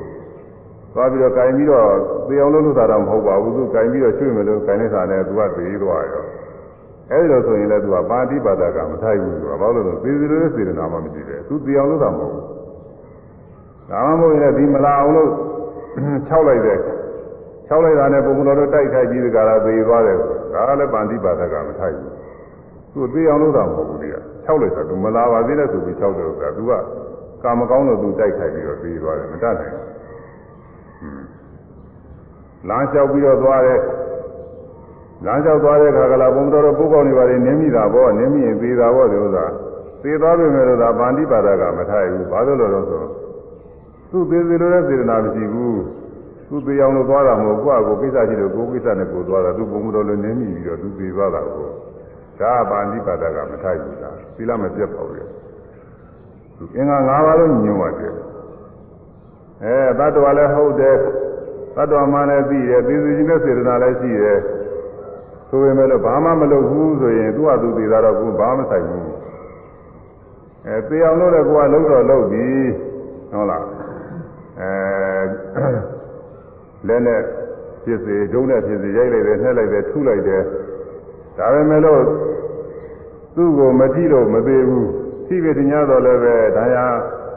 သွားပြီးတော့ကင်ပြီးတော့သေအောင်လုပ်လို့သာတော့မဟုတ်ပါဘူးသူကင်ပြီးတော့ရွှေ့မယ်လို့ကင်နေတာနဲ့သူကသေးသွားရောအဲဒီလိုဆိုရင်လည်းသူကပါတိပါဒကမထိုက်ဘူးသူကဘာလို့လဲသေသေးလေးစေတနာမှမရှိတယ်သူသေအောင်လုပ်တာမဟုတ်ဘူးဒါမှမဟုတ်ရင်လည်းဒီမလာအောင်လို့ခြောက်လိုက်တယ်ခြောက်လိုက်တာနဲ့ပုံမတော်တို့တိုက်ခိုက်ပြီးဒီကရာသေသွားတယ်ဒါလည်းပါတိပါဒကမထိုက်ဘူးသူသေအောင်လုပ်တာမဟုတ်ဘူးလေခြောက်လိုက်တာသူမလာပါသေးနဲ့ဆိုပြီးခြောက်တယ်ဆိုတာသူကကာမကောင်းလို့သူတိုက်ခိုက်ပြီးတော့သေသွားတယ်မတတ်နိုင်ဘူးလမ်းလျှောက်ပြီးတော့သွားတယ်လမ်းလျှောက်သွားတဲ့ခါကလာဘုံတော်တို့ပုဂ္ဂိုလ်တွေပါနေနင်းမိတာပေါ့နင်းမိရင်သေးတာပေါ့ဒီဥစ္စာသေသွားပြီမဲ့လို့ဒါဗန္တိပါဒကမထိုက်ဘူးဘာလို့လဲတော့ဆိုသူ့သေးသေးလို့လည်းစေတနာမရှိဘူးသူ့သေးအောင်လို့သွားတာမဟုတ်ကိုယ့်အကိုကိစ္စရှိလို့ကိုယ်ကိစ္စနဲ့ကိုယ်သွားတာသူ့ဘုံတော်လည်းနင်းမိပြီးတော့သူသေသွားတာကိုဒါဗန္တိပါဒကမထိုက်ဘူးလားသီလမပြတ်ပါဘူးလေအင်္ဂါ၅ပါးလုံးညွှန်ပါတယ်အဲတတ္တဝါလည်းဟုတ်တယ်သတ္တဝါမှလည်းသိတယ်သေသူချင်းနဲ့စေတနာလည်းရှိတယ်ဆိုပေမဲ့လို့ဘာမှမလုပ်ဘူးဆိုရင်သူ့အတူသေးတာတော့ကိုဘာမှဆိုင်ဘူးအဲသေအောင်လုပ်တဲ့ကိုကလုံးတော့လုပ်ပြီဟုတ်လားအဲလက်နဲ့ဖြစ်စေဒုံးနဲ့ဖြစ်စေရိုက်လိုက်တယ်နှက်လိုက်တယ်ထုလိုက်တယ်ဒါပေမဲ့လို့သူ့ကိုမကြည့်လို့မသေးဘူးသိပြီတင်ရတော့လည်းပဲဒါရ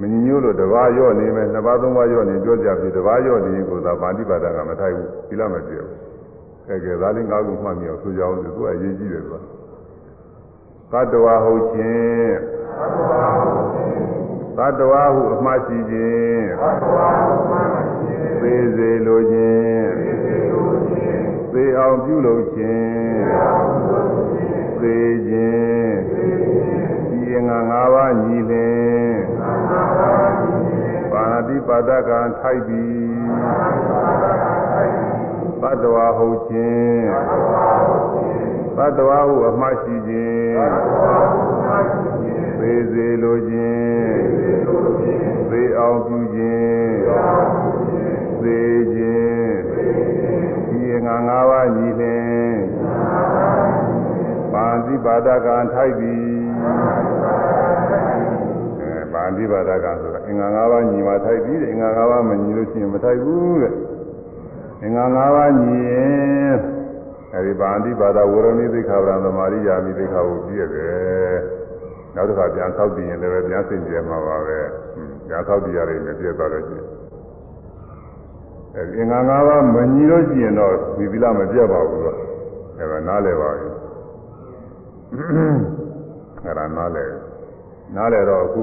မညညို့လို့တစ်ပါးရော့နေမယ်နှစ်ပါးသုံးပါးရော့နေပြောကြပြီတစ်ပါးရော့နေကိုသာပါဠိဘာသာကမထိုက်ဘူးသီလမပြည့်ဘူးအဲကဲဒါလေးငါးခုမှတ်မြောက်ဆိုကြအောင်သူကအရေးကြီးတယ်ကွာသတ္တဝါဟုတ်ခြင်းသတ္တဝါဟုအမှားရှိခြင်းသေစေလိုခြင်းသေအောင်ပြုလုပ်ခြင်းသေခြင်းင်္ဂါ၅ပါးညီလင်ပါဏတိပါဒကံထိုက်ပြီးသတ္တဝါဟုတ်ခြင်းသတ္တဝါဟုအမှတ်ရှိခြင်းသေစေလိုခြင်းသေအောင်ပြုခြင်းသေခြင်းဒီအင်္ဂါ၅ပါးညီလင်ပါဏတိပါဒကံထိုက်ပြီးဝိပါဒကဆိုတာအင်္ဂါ၅ပါးညီမှာထိုက်ပြီးတဲ့အင်္ဂါ၅ပါးမညီလို့ရှိရင်မထိုက်ဘူးတဲ့အင်္ဂါ၅ပါးညီရင်အဲဒီပါဠိဘာသာဝရဏိသိခာဗရံသမာရိယာမိသိခာကိုပြည့်တယ်နောက်တစ်ခါပြန်ဆောက်တည်ရင်လည်းပြန်စင်ကြယ်မှာပါပဲညာဆောက်တည်ရတယ်နဲ့ပြည့်သွားလို့ရှိရင်အဲဒီအင်္ဂါ၅ပါးမညီလို့ရှိရင်တော့ဝိပိလမပြတ်ပါဘူးတော့အဲဒါနားလည်ပါဘူးအဲဒါနားလည်နားလည်တော့အခု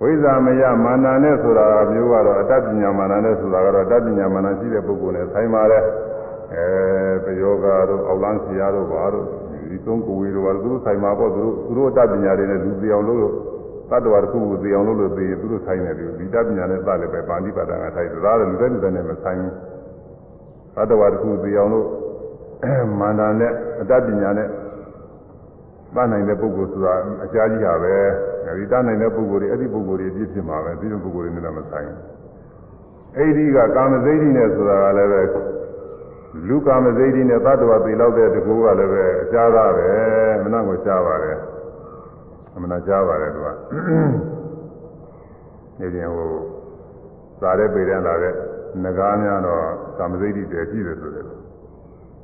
ဝိဇ္ဇာမယမာနနဲ့ဆိုတာမျိုးကတော့အတ္တပညာမာနနဲ့ဆိုတာကတော့အတ္တပညာမာနရှိတဲ့ပုဂ္ဂိုလ်နဲ့ဆိုင်ပါတယ်အဲပယောဂါတို့အောက်လန်းဆရာတို့ဘာတို့ဒီသုံးကိုယ်ဝေတို့ဘာတို့သူတို့ဆိုင်မှာပေါ့သူတို့သူတို့အတ္တပညာတွေနဲ့လူပြောင်လို့လို့တတ္တဝါတစ်ခုကိုသိအောင်လို့လို့သိရင်သူတို့ဆိုင်နေပြီဒီတပညာနဲ့သလည်းပဲပါဠိပါဒကထိုက်သသားတယ်လူတဲ့လူတဲ့နဲ့မဆိုင်ဘူးတတ္တဝါတစ်ခုသိအောင်လို့မာနနဲ့အတ္တပညာနဲ့တတ်နိုင်တဲ့ပုဂ္ဂိုလ်ဆိုတာအရှားကြီးတာပဲအဲဒီတတ်နိုင်တဲ့ပုဂ္ဂိုလ်တွေအဲ့ဒီပုဂ္ဂိုလ်တွေပြည့်ဖြစ်မှာပဲပြီးတော့ပုဂ္ဂိုလ်တွေနဲ့တော့မဆိုင်ဘူးအဲ့ဒီကကာမစိတ်ဓိနဲ့ဆိုတာကလည်းပဲလူကာမစိတ်ဓိနဲ့သတ္တဝါပြေလောက်တဲ့တကူကလည်းပဲအရှားသားပဲမနာကိုရှားပါတယ်အမနာရှားပါတယ်သူကနေပြန်ဟိုစားတဲ့ပေတဲ့လာတဲ့ငကားများတော့ကာမစိတ်ဓိတွေရှိတယ်ဆိုတယ်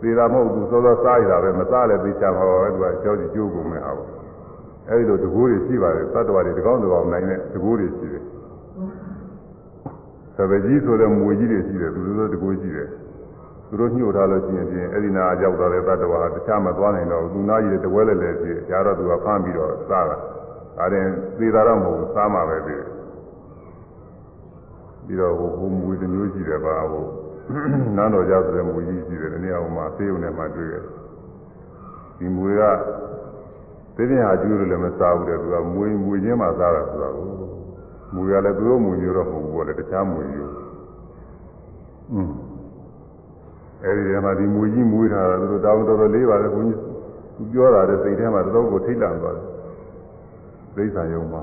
သေတာမဟုတ်ဘူးစောစောစားရတာပဲမစားလည်းသိချင်ပါတော့သူကကြောက်ကြည့်ကြိုးကုန်မဲ့ဟာပေါ့အဲဒီလိုတကိုးတွေရှိပါတယ်သတ္တဝါတွေတကောင်းတကောင်းနိုင်တဲ့တကိုးတွေရှိတယ်သဗ္ဗကြီးဆိုတဲ့မွေကြီးတွေရှိတယ်သူတို့တကိုးရှိတယ်သူတို့ညှို့ထားလို့ရှိရင်ဖြင့်အဲ့ဒီနာရောက်သွားတဲ့သတ္တဝါတခြားမသွားနိုင်တော့ဘူးသူနာကြီးတဝဲလဲလဲပြေဒါတော့သူကဖမ်းပြီးတော့စားတာဒါရင်သေတာတော့မဟုတ်ဘူးစားမှပဲပြေပြီးတော့ဟိုမွေတစ်မျိုးရှိတယ်ပါဟိုနန်းတော်ကြဆိုတဲ့မူကြီးရှိတယ်ဒီနေရာမှာသေုံနဲ့မှတွေ့ရတယ်ဒီမွေကသိတဲ့ဟာကျူးလို့လည်းမစားဘူးတဲ့သူကမွေမွေချင်းမှစားတာဆိုတော့မွေကလည်းသူတို့မွေမျိုးတော့မဟုတ်ဘူးလေတခြားမွေမျိုးอืมအဲဒီထဲမှာဒီမွေကြီးမွေထားတာသူတို့တောင်းတော်တော်လေးပါလေဘုန်းကြီးသူပြောတာတဲ့စိတ်ထဲမှာတော်တော်ကိုထိတ်လန့်သွားတယ်သိစ္ဆာယုံပါ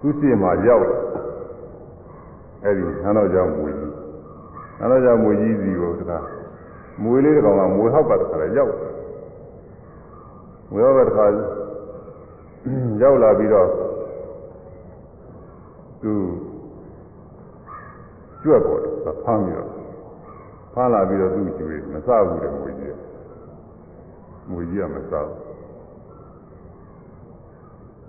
သူ့ရှိမှရောက်အဲ့ဒီဟန်တော်ကြောင့်မွေကြီးဟန်တော်ကြောင့်မွေကြီးစီကိုတခါမွေလေးတကောင်ကမွေဟောက်ပါတခါလည်းရောက်မွေဟောက်ပါတခါရောက်လာပြီးတော့သူကျွတ်ပေါ်တယ်ဖမ်းပြီးတော့ဖမ်းလာပြီးတော့သူ့ကျွေးမစဘူးတဲ့မွေကြီးကမွေကြီးကမစဘူး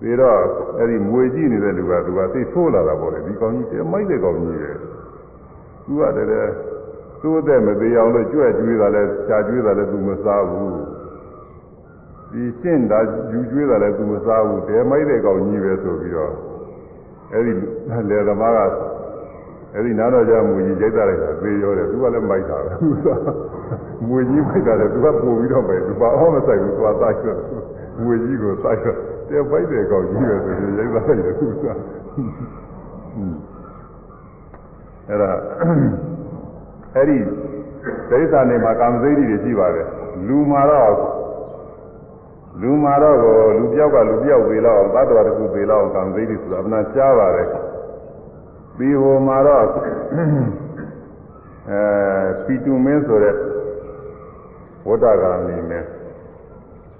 ပြီးတော့အဲ့ဒီမွေကြည့်နေတဲ့လူကသူကသိဆိုးလာတာပေါ့လေဒီကောင်ကြီးတမိုက်တဲ့ကောင်ကြီးလေသူကတည်းကသူ့အသက်မသေးအောင်လို့ကြွက်ကြွေးတာလဲရှားကြွေးတာလဲသူမစားဘူးဒီရှင်းတာယူကြွေးတာလဲသူမစားဘူးတမိုက်တဲ့ကောင်ကြီးပဲဆိုပြီးတော့အဲ့ဒီလေသမားကအဲ့ဒီနားတော်ကြမွေကြီးကြိုက်တာလည်းသေရောတယ်သူကလည်းမိုက်တာပဲသူကမွေကြီးမိုက်တာလည်းသူကပို့ပြီးတော့ပဲသူကအော်မဆိုင်ဘူးသူကသားချွတ်မွေကြီးကိုသားချွတ်တယ်ပိုက်တယ်ကောက်ကြီးပဲဆိုရင်ရိုက်ပါလိုက်တယ်သူကအဲ့ဒါအဲ့ဒီဒိဋ္ဌာနေမှာကာမစိတ်တွေရှိပါတယ်လူမှာတော့လူမှာတော့လူပြောက်ကလူပြောက်ပေလောက်သတ္တဝါတစ်ခုပေလောက်ကာမစိတ်တွေဆိုတာအမှန်ရှားပါတယ်ပြီးဟိုမှာတော့အဲပီတုမင်းဆိုတဲ့ဝဒကာနေမင်း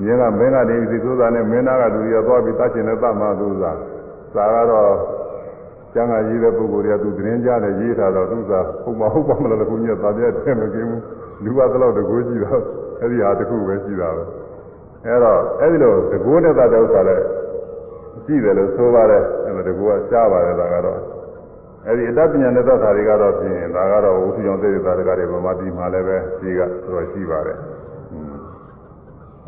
မြင်းကမင်းကဒေဝီသိသုသာနဲ့မင်းသားကသူတွေသွားပြီးတတ်ရှင်နဲ့တတ်မှသုသာသာကတော့ကျန်ကရေးတဲ့ပုဂ္ဂိုလ်တွေကသူသတင်းကြားတယ်ရေးထားတော့သုသာဟုတ်မဟုတ်ပါမလားတခုညက်သာပြတဲ့မကင်းဘူးလူကတလောက်တကိုးကြည့်တော့အဲ့ဒီဟာတခုပဲရှိတာပဲအဲ့တော့အဲ့ဒီလိုတကိုးနဲ့တတ်တဲ့ဥစ္စာလည်းရှိတယ်လို့ဆိုပါတယ်အဲ့ဒါတကူကရှားပါတယ်ဒါကတော့အဲ့ဒီအတ္တပညာနဲ့သက်တာတွေကတော့ပြင်ဒါကတော့ဝိသုကြောင့်သေတာတွေကတွေဗမာပြည်မှာလည်းပဲရှိကတော်ရှိပါတယ်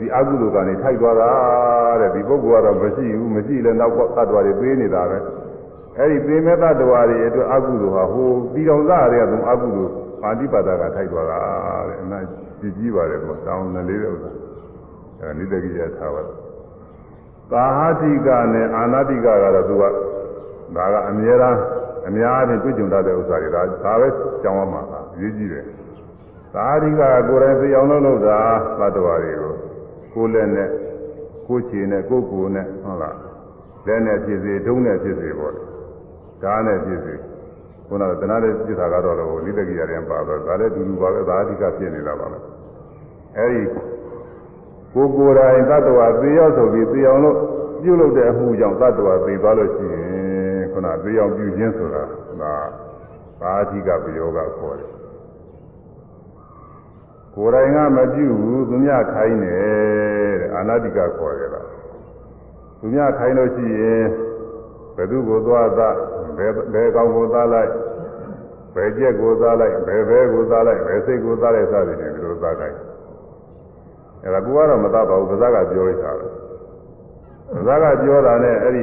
ဒီအကုသိုလ်ကနေထိုက်သွားတာတဲ့ဒီပုဂ္ဂိုလ်ကတော့မရှိဘူးမရှိလည်းနောက်ကသတ္တဝါတွေပေးနေတာပဲအဲ့ဒီပေးမဲ့သတ္တဝါတွေအတွက်အကုသိုလ်ဟာဟိုပြီးတော်သားတွေကသူအကုသိုလ်ပါဠိပါဒကထိုက်သွားတာတဲ့အနာကြည့်ကြည့်ပါတယ်ကောတောင်းနေလေးတဲ့ဥစ္စာအဲ့နိတ္တကိယထားပါကာဟာတိကနဲ့အာနာတိကကတော့သူကဒါကအမြဲတမ်းအများအားဖြင့်တွေ့ကြုံတတ်တဲ့ဥစ္စာတွေဒါဒါပဲကြောင်းရမှာပါအရေးကြီးတယ်သာဓိကကိုယ်တိုင်သိအောင်လုပ်လို့ဒါသတ္တဝါတွေကိုကိုယ်လက်နဲ့ကိုယ်ခြေနဲ့ကိုယ်ကိုယ်နဲ့ဟုတ်လားလက်နဲ့ဖြစ်စေဒုံးနဲ့ဖြစ်စေပေါ့ဒါနဲ့ဖြစ်စေခုနကတဏှာတဲ့ပြစ်တာကတော့လည်းနိတကိရရင်ပါတော့ဒါလည်းတူတူပါပဲဒါအဓိကဖြစ်နေတာပါပဲအဲဒီကိုယ်ကိုယ်တိုင်သတ္တဝါသိရောက်ဆိုပြီးသိအောင်လို့ပြုလုပ်တဲ့အမှုကြောင့်သတ္တဝါသိသွားလို့ရှိရင်ခုနသိအောင်ပြုခြင်းဆိုတာဒါပါအဓိကပယောဂခေါ်တယ်ကိုယ်တိုင်ကမပြုဘူးသူများခိုင်းတယ်တဲ့အာနာတိကခေါ်ကြတာသူများခိုင်းလို့ရှိရင်ဘယ်သူကိုသွားသဘယ်ဘယ်ကောင်ကိုသားလိုက်ဘယ်ကျက်ကိုသားလိုက်ဘယ်ဘဲကိုသားလိုက်ဘယ်စိတ်ကိုသားလိုက်စသည်ဖြင့်ဒီလိုသားခိုင်းအဲ့ဒါကိုကတော့မသားပါဘူးကစားကပြောလိုက်တာပဲကစားကပြောတာနဲ့အဲ့ဒီ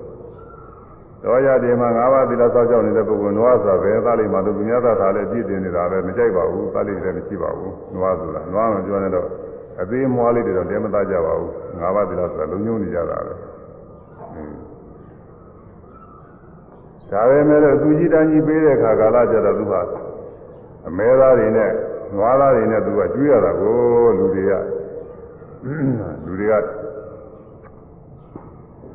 တောရတေမှာ၅ပါးသီလစောင့်ရှောက်နေတဲ့ပုဂ္ဂိုလ်နွားဆိုပဲသားလိမ္မာသူသူများသာသာလည်းပြည့်တင်နေတာပဲမကြိုက်ပါဘူးသားလိမ္မာလည်းမရှိပါဘူးနွားဆိုတာနွားမပြောနဲ့တော့အသေးမွားလေးတွေတော့တဲမသားကြပါဘူး၅ပါးသီလဆိုတာလုံညုံနေကြတာပဲဒါပဲမဲ့လို့သူကြီးတန်းကြီးပေးတဲ့ခါကာလကြတော့သူဟာအမဲသားတွေနဲ့နွားသားတွေနဲ့သူကကျွေးရတာကိုလူတွေကလူတွေက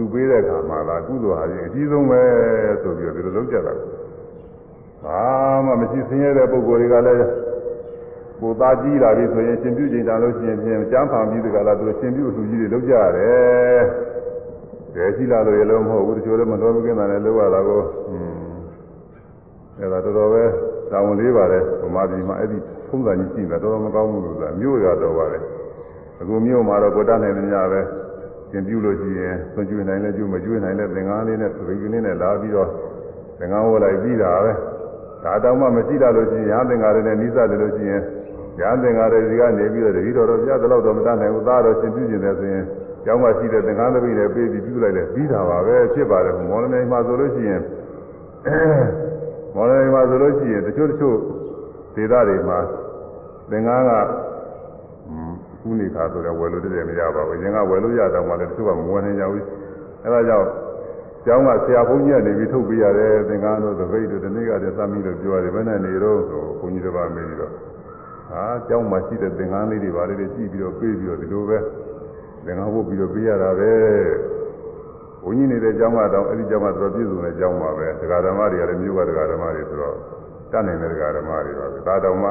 သူပေးတဲ့ခါမှာလားကုသိုလ်ဟာရင်အကြီးဆုံးပဲဆိုပြီးတော့ဒီလိုလုပ်ကြတာ။ဘာမှမရှိဆင်းရဲတဲ့ပုဂ္ဂိုလ်တွေကလည်းကိုသားကြီးလာပြီဆိုရင်ရှင်ပြုချိန်တာလို့ရှိရင်ပြန်ကြမ်းဖန်ပြီးတကလားသူရှင်ပြုအလှကြီးတွေလုပ်ကြရတယ်။တဲရှိလာလို့ရလို့မဟုတ်ဘူးတချို့လည်းမတော်မကင်းတာလည်းလုပ်ရတာကိုอืมအဲ့ဒါတော်တော်ပဲတာဝန်လေးပါတယ်ဗမာပြည်မှာအဲ့ဒီဖုံးစံကြီးရှိတာတော်တော်မကောင်းဘူးလို့ဆိုတာမြို့ရတော်ပါတယ်။အခုမြို့မှာတော့ကိုတတ်နိုင်နေကြပဲ။ကျင်ပြုလို့ရှိရင်ဆွကျွေးနိုင်လဲကျွေးမကျွေးနိုင်လဲသင်္ကန်းလေးနဲ့သပိတ်ကလေးနဲ့လာပြီးတော့သင်္ကန်းဝတ်လိုက်ပြီးတာပဲဒါတောင်မှမရှိတာလို့ရှိရင်ရာသင်္ကန်းလေးနဲ့နိစ္စတယ်လို့ရှိရင်ရာသင်္ကန်းလေးကနေပြီးတော့တတိတော်တော်ပြသလောက်တော့မတတ်နိုင်ဘူးသားတော်ကျင်ပြုကျင်တယ်ဆိုရင်ကျောင်းကရှိတဲ့သင်္ကန်းသပိတ်နဲ့ပေးပြီးပြုလိုက်လဲပြီးတာပါပဲဖြစ်ပါတယ်မော်လမြိုင်မှာဆိုလို့ရှိရင်မော်လမြိုင်မှာဆိုလို့ရှိရင်တချို့တချို့ဒေသတွေမှာသင်္ကန်းကကူးနေခါဆိုတော့ဝယ်လို့တည်းမရပါဘူးအရင်ကဝယ်လို့ရတော့မှလည်းသူကမဝယ်နိုင်ကြဘူးအဲဒါကြောင့်ကျောင်းကဆရာဘုန်းကြီးကနေပြီးထုတ်ပေးရတယ်သင်္ကန်းတို့သပိတ်တို့ဒီနေ့ကတည်းသမီးတို့ပြောရတယ်ဘယ်နဲ့နေတော့ဆိုဘုန်းကြီးတစ်ပါးမေးပြီးတော့ဟာကျောင်းမှာရှိတဲ့သင်္ကန်းလေးတွေပါလေကြည့်ပြီးတော့ပြေးပြီးတော့ဒီလိုပဲသင်္ကန်းဝတ်ပြီးတော့ပြေးရတာပဲဘုန်းကြီးနေတဲ့ကျောင်းကတော့အဲ့ဒီကျောင်းကတော့ပြည့်စုံတဲ့ကျောင်းပါပဲဒကာဓမ္မတွေကလည်းမြို့ကဒကာဓမ္မတွေဆိုတော့တတ်နိုင်တဲ့ဒကာဓမ္မတွေပါပဲဒါတောင်မှ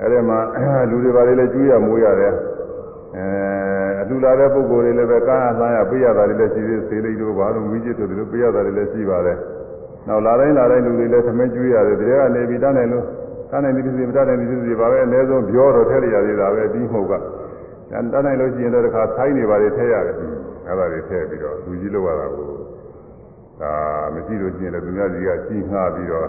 အဲ့ဒီမှာလူတွေဘာတွေလဲကျွေးရမိုးရတယ်အဲအလှလာတဲ့ပုံကိုယ်တွေလည်းပဲကားအလှမ်းရပေးရတာတွေလည်းရှိသေးသေးလေးတို့ဘာလို့ဝီးကျစ်တို့လည်းပေးရတာတွေလည်းရှိပါတယ်နောက်လာတိုင်းလာတိုင်းလူတွေလည်းသမင်းကျွေးရတယ်တကယ်ကနေပြီးတန်းတယ်လို့တန်းတယ်ဒီစီမတန်းတယ်ဒီစီပါပဲအနည်းဆုံးပြောတော့ထည့်ရသေးတာပဲပြီးမှုကတန်းတယ်လို့ရှိရင်တော့တစ်ခါဆိုင်းနေပါလေထည့်ရတယ်အဲ့ဒါတွေထည့်ပြီးတော့လူကြီးလောက်ရတာကိုဒါမရှိလို့ရှိရင်လည်းသူများကြီးကကြီးငှားပြီးတော့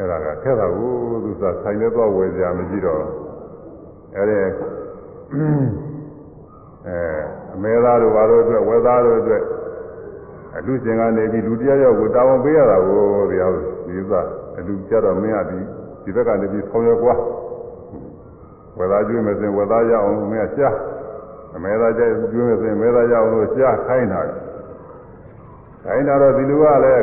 အဲ့ဒါကခက်တာကိုသူစားဆိုင်လည်းတော့ဝယ်စရာမရှိတော့အဲ့ဒီအဲအမေသားတို့ဘာတို့အတွက်ဝယ်သားတို့အတွက်အလူရှင်ကနေပြီးလူတရားရောက်ကိုတာဝန်ပေးရတာကိုတရားဒီဥစ္စာအလူကြတော့မင်းကဒီဒီဘက်ကနေပြီးဆောင်ရွက်ကွာဝယ်သားကျွေးမစင်ဝယ်သားရအောင်မင်းကရှားအမေသားကြိုက်ကျွေးမစင်မေသားရအောင်လို့ရှားခိုင်းတာခိုင်းတာတော့ဒီလူကလည်း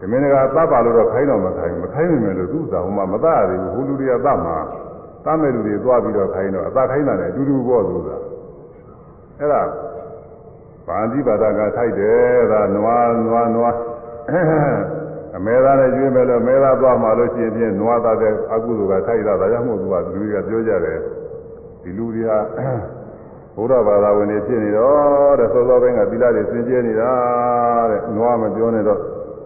ဓမင်းကသတ်ပါလို့တော့ခိုင်းတော့မခိုင်းမခိုင်းမိမယ်လို့သူ့သာဟိုမှာမသရသေးဘူးဟိုလူတွေကသတ်မှာသတ်မဲ့လူတွေသွားပြီးတော့ခိုင်းတော့အသာခိုင်းတာလည်းအတူတူပေါ့လို့သာအဲ့ဒါဗာတိပါဒကထိုက်တယ်ဒါနွားနွားနွားအမဲသားနဲ့ကျွေးမဲ့လို့မဲသားသွားမှလို့ရှိရင်ဖြင့်နွားသားတဲ့အကုသိုလ်ကထိုက်တာဒါကြောင့်မို့သူကလူတွေကပြောကြတယ်ဒီလူတွေကဘုရားဘာသာဝင်တွေဖြစ်နေတော့တဲ့စောစောပိုင်းကသီလတွေစင်ကြဲနေတာတဲ့နွားမပြောနဲ့တော့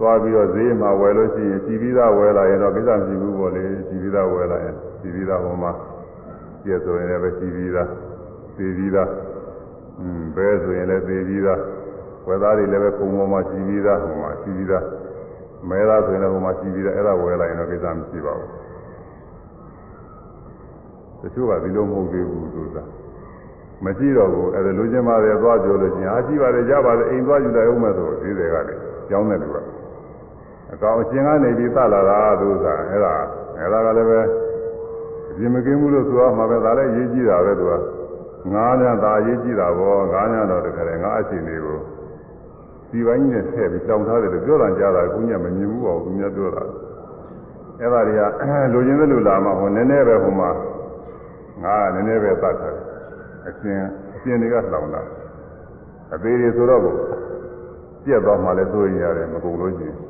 သွားပြီးတော့ဈေးမှာဝယ်လို့ရှိရင်စီပြီးသားဝယ်လာရင်တော့ကိစ္စမရှိဘူးပေါ့လေစီပြီးသားဝယ်လာရင်စီပြီးသားပေါ်မှာပြည့်စုံရင်လည်းစီပြီးသားသေပြီးသားอืมဘဲဆိုရင်လည်းသေပြီးသားဝယ်သားတွေလည်းပဲခုံပေါ်မှာစီပြီးသားဟိုမှာစီပြီးသားမဲသားဆိုရင်လည်းဟိုမှာစီပြီးသားအဲ့ဒါဝယ်လာရင်တော့ကိစ္စမရှိပါဘူးတချို့ကဒီလိုမဟုတ်သေးဘူးဆိုတာမရှိတော့ဘူးအဲ့ဒါလူချင်းပါတယ်သွားကြလို့ချင်းအားကြီးပါတယ်ကြပါတယ်အိမ်သွားယူလိုက်အောင်မဲ့ဆိုဒီတွေကလည်းကြောင်းတဲ့လူကအကောင်အရှင်ကနေပြီးသလာတာသူသာအဲ့ဒါအဲ့ဒါကလည်းပဲအပြင်မကင်းဘူးလို့ဆိုအောင်မှာပဲဒါလည်းရေးကြည့်တာပဲသူကငါးညသာရေးကြည့်တာပေါ့ငါးညတော့တခါလေငါအရှင်တွေကိုဒီပိုင်းကြီးနဲ့ထည့်ပြီးတောင်းထားတယ်လို့ပြောတာကြားတာကိုညမမြင်ဘူးပါဘူးသူများပြောတာအဲ့ဒါတွေကလိုချင်သလိုလာမှဟိုနည်းနည်းပဲဟိုမှာငါကနည်းနည်းပဲသတ်ထားတယ်အရှင်အရှင်တွေကလောင်တာအသေးတွေဆိုတော့ပြက်သွားမှလည်းသိုးရင်ရတယ်မကုန်လို့ရှိရင်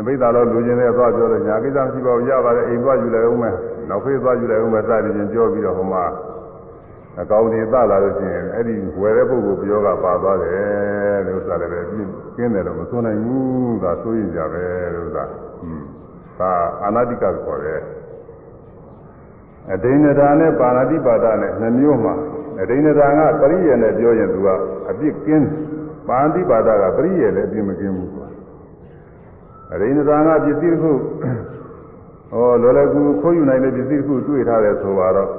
နမိတ်သာတော့လူချင်းတွေသွားပြောလို့ညာကိစ္စမရှိပါဘူးရပါတယ်အိမ်သွားယူလိုက်ဦးမယ်နောက်ဖေးသွားယူလိုက်ဦးမယ်စသည်ဖြင့်ပြောပြီးတော့ဟိုမှာအကောင်တွေသလာလို့ရှိရင်အဲ့ဒီဝယ်တဲ့ပုဂ္ဂိုလ်ပြောကပါသွားတယ်လို့ဆိုတာလည်းပဲပြင်းတယ်လို့မဆိုနိုင်ဘူးဒါဆိုရင်ကြပဲလို့ဆိုတာဒါအာနာတိကခေါ်တယ်အဒိဏဒာနဲ့ပါဏာတိပါဒနဲ့နှမျိုးမှာအဒိဏဒာကပရိယေနဲ့ပြောရင်သူကအပြစ်ကင်းပါဏာတိပါဒကပရိယေလည်းအပြစ်မကင်းဘူးအရိဏသာကပစ္စည်းတစ်ခုဟောလောလကူခိုးယူနိုင်တဲ့ပစ္စည်းတစ်ခုတွေ့ထားတယ်ဆိုပါတော့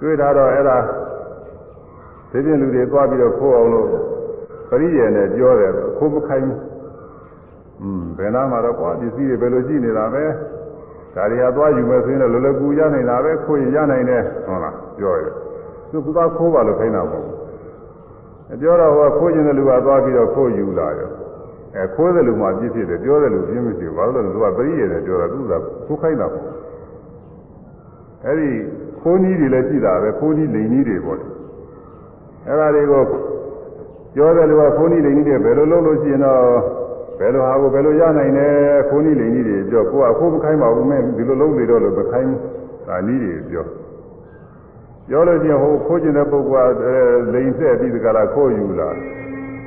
တွေ့ထားတော့အဲ့ဒါဒီပြင်လူတွေသွားပြီးတော့ခိုးအောင်လို့ပရိယေနဲ့ပြောတယ်ခိုးမခိုင်းဘူးอืมဘယ်နာမှာတော့ကွာပစ္စည်းတွေဘယ်လိုရှိနေတာပဲဒါတွေဟာသွားယူမယ်ဆိုရင်လောလကူရနိုင်တာပဲခိုးရင်ရနိုင်တယ်ဟုတ်လားပြောရတယ်သူကသွားခိုးပါလို့ခိုင်းတာပေါ့ပြောတော့ဟောခိုးခြင်းတဲ့လူကသွားပြီးတော့ခိုးယူလာရောအဲခိုးတယ်လို့မှပြည့်ဖြစ်တယ်ပြောတယ်လို့ပြင်းမရှိဘူးဘာလို့လဲသူကပရိယေနဲ့ပြောတာသူကခိုးခိုင်းတာပေါ့အဲဒီခိုးကြီးတွေလည်းရှိတာပဲခိုးကြီးလိန်ကြီးတွေပေါ့လေအဲဒါတွေကိုပြောတယ်လို့ကခိုးကြီးလိန်ကြီးတွေဘယ်လိုလုပ်လို့ရှိရင်တော့ဘယ်လိုဟာကိုဘယ်လိုရနိုင်လဲခိုးကြီးလိန်ကြီးတွေပြောကိုကခိုးမခိုင်းပါဘူးမင်းဒီလိုလုပ်နေတော့လို့မခိုင်းတာကြီးတွေပြောပြောလို့ရှိရင်ဟိုခိုးကျင်တဲ့ပုဂ္ဂိုလ်ကလိန်ဆက်ပြီးဒီကလာခိုးယူလာ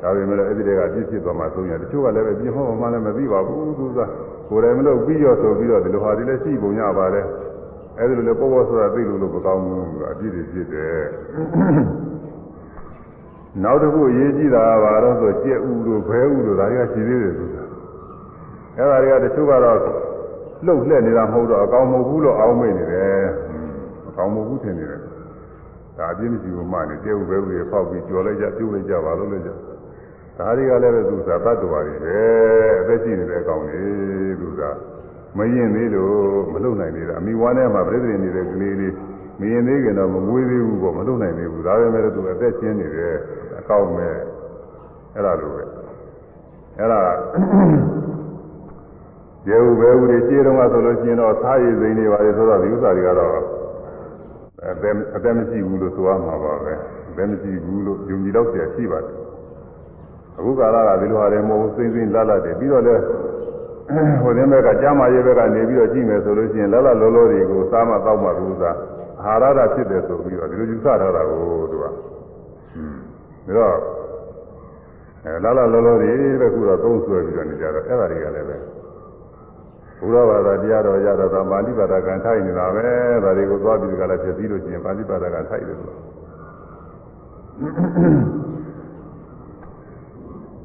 ဒါပေမဲ့လည်းအဲ့ဒီတည်းကပြည့်ဖြစ်သွားမှဆုံးရတချို့ကလည်းပဲပြင်ဟောမှလည်းမသိပါဘူးသူကကိုယ်တိုင်မလုပ်ပြီးရောဆိုပြီးတော့ဒီလိုဟာဒီလည်းရှိပုံရပါတယ်အဲ့ဒီလိုလည်းပေါ်ပေါ်ဆိုတာသိလို့လို့မကောင်းဘူးအပြည့်တွေဖြစ်တယ်နောက်တစ်ခုအရေးကြီးတာကဘာလို့ဆိုကြက်ဥတို့ဘဲဥတို့ဒါတွေကရှိသေးတယ်ဆိုတာအဲ့ဒါတွေကတချို့ကတော့လှုပ်လှဲ့နေတာမဟုတ်တော့အကောင်မဟုတ်ဘူးလို့အောင်းမိနေတယ်အကောင်မဟုတ်ဘူးထင်နေတယ်ဒါအပြည့်မရှိဘူးမှလည်းကြက်ဥဘဲဥတွေဖောက်ပြီးကြော်လိုက်ကြပြုတ်လိုက်ကြပါလို့လည်းကြဒါတွေကလည်းပဲသူစားတတ်တော်ရည်ပဲအသက်ကြီးနေတဲ့အကောင်လေးသူစားမရင်သေးလို့မလုံနိုင်သေးတာအမိဝါနဲ့မှပြိတ္တိနေတဲ့ကလေးလေးမရင်သေးခင်တော့မမွေးသေးဘူးပေါ့မလုံနိုင်သေးဘူးဒါပဲမဲ့သူအသက်ရှင်နေတယ်အကောင်မဲ့အဲ့ဒါလိုပဲအဲ့ဒါရေဦးပဲဦးတွေရှင်းတော့မှဆိုလို့ရှင်းတော့သားရည်စိန်တွေပါလေဆိုတော့ဒီဥစ္စာတွေကတော့အသက်အသက်မရှိဘူးလို့ဆိုရမှာပါပဲအသက်မရှိဘူးလို့ယုံကြည်တော့ဆရာရှိပါတယ်အခုကာလကဒီလိုဟာတွေမဟုတ်စိမ့်စိမ့်လှလှတယ်ပြီးတော့လည်းဟိုတဲ့ဘက်ကကြားမရဲဘက်ကနေပြီးတော့ကြည့်မယ်ဆိုလို့ရှိရင်လှလှလောလောတွေကိုစားမတော့မှကူစားအာဟာရတာဖြစ်တယ်ဆိုပြီးတော့ဒီလိုယူဆထားတာကိုသူကဟွန်းဒါတော့အဲလှလှလောလောတွေတကူတော့သုံးဆွဲပြီးတော့နေကြတော့အဲ့ဒါတွေကလည်းပဲဘုရားဘာသာတရားတော်ရတော့သာပါဠိဘာသာကံထိုက်နေတာပဲဒါတွေကိုသွားပြီးကြလားဖြစ်ပြီးလို့ရှိရင်ပါဠိဘာသာကထိုက်တယ်ဆိုတော့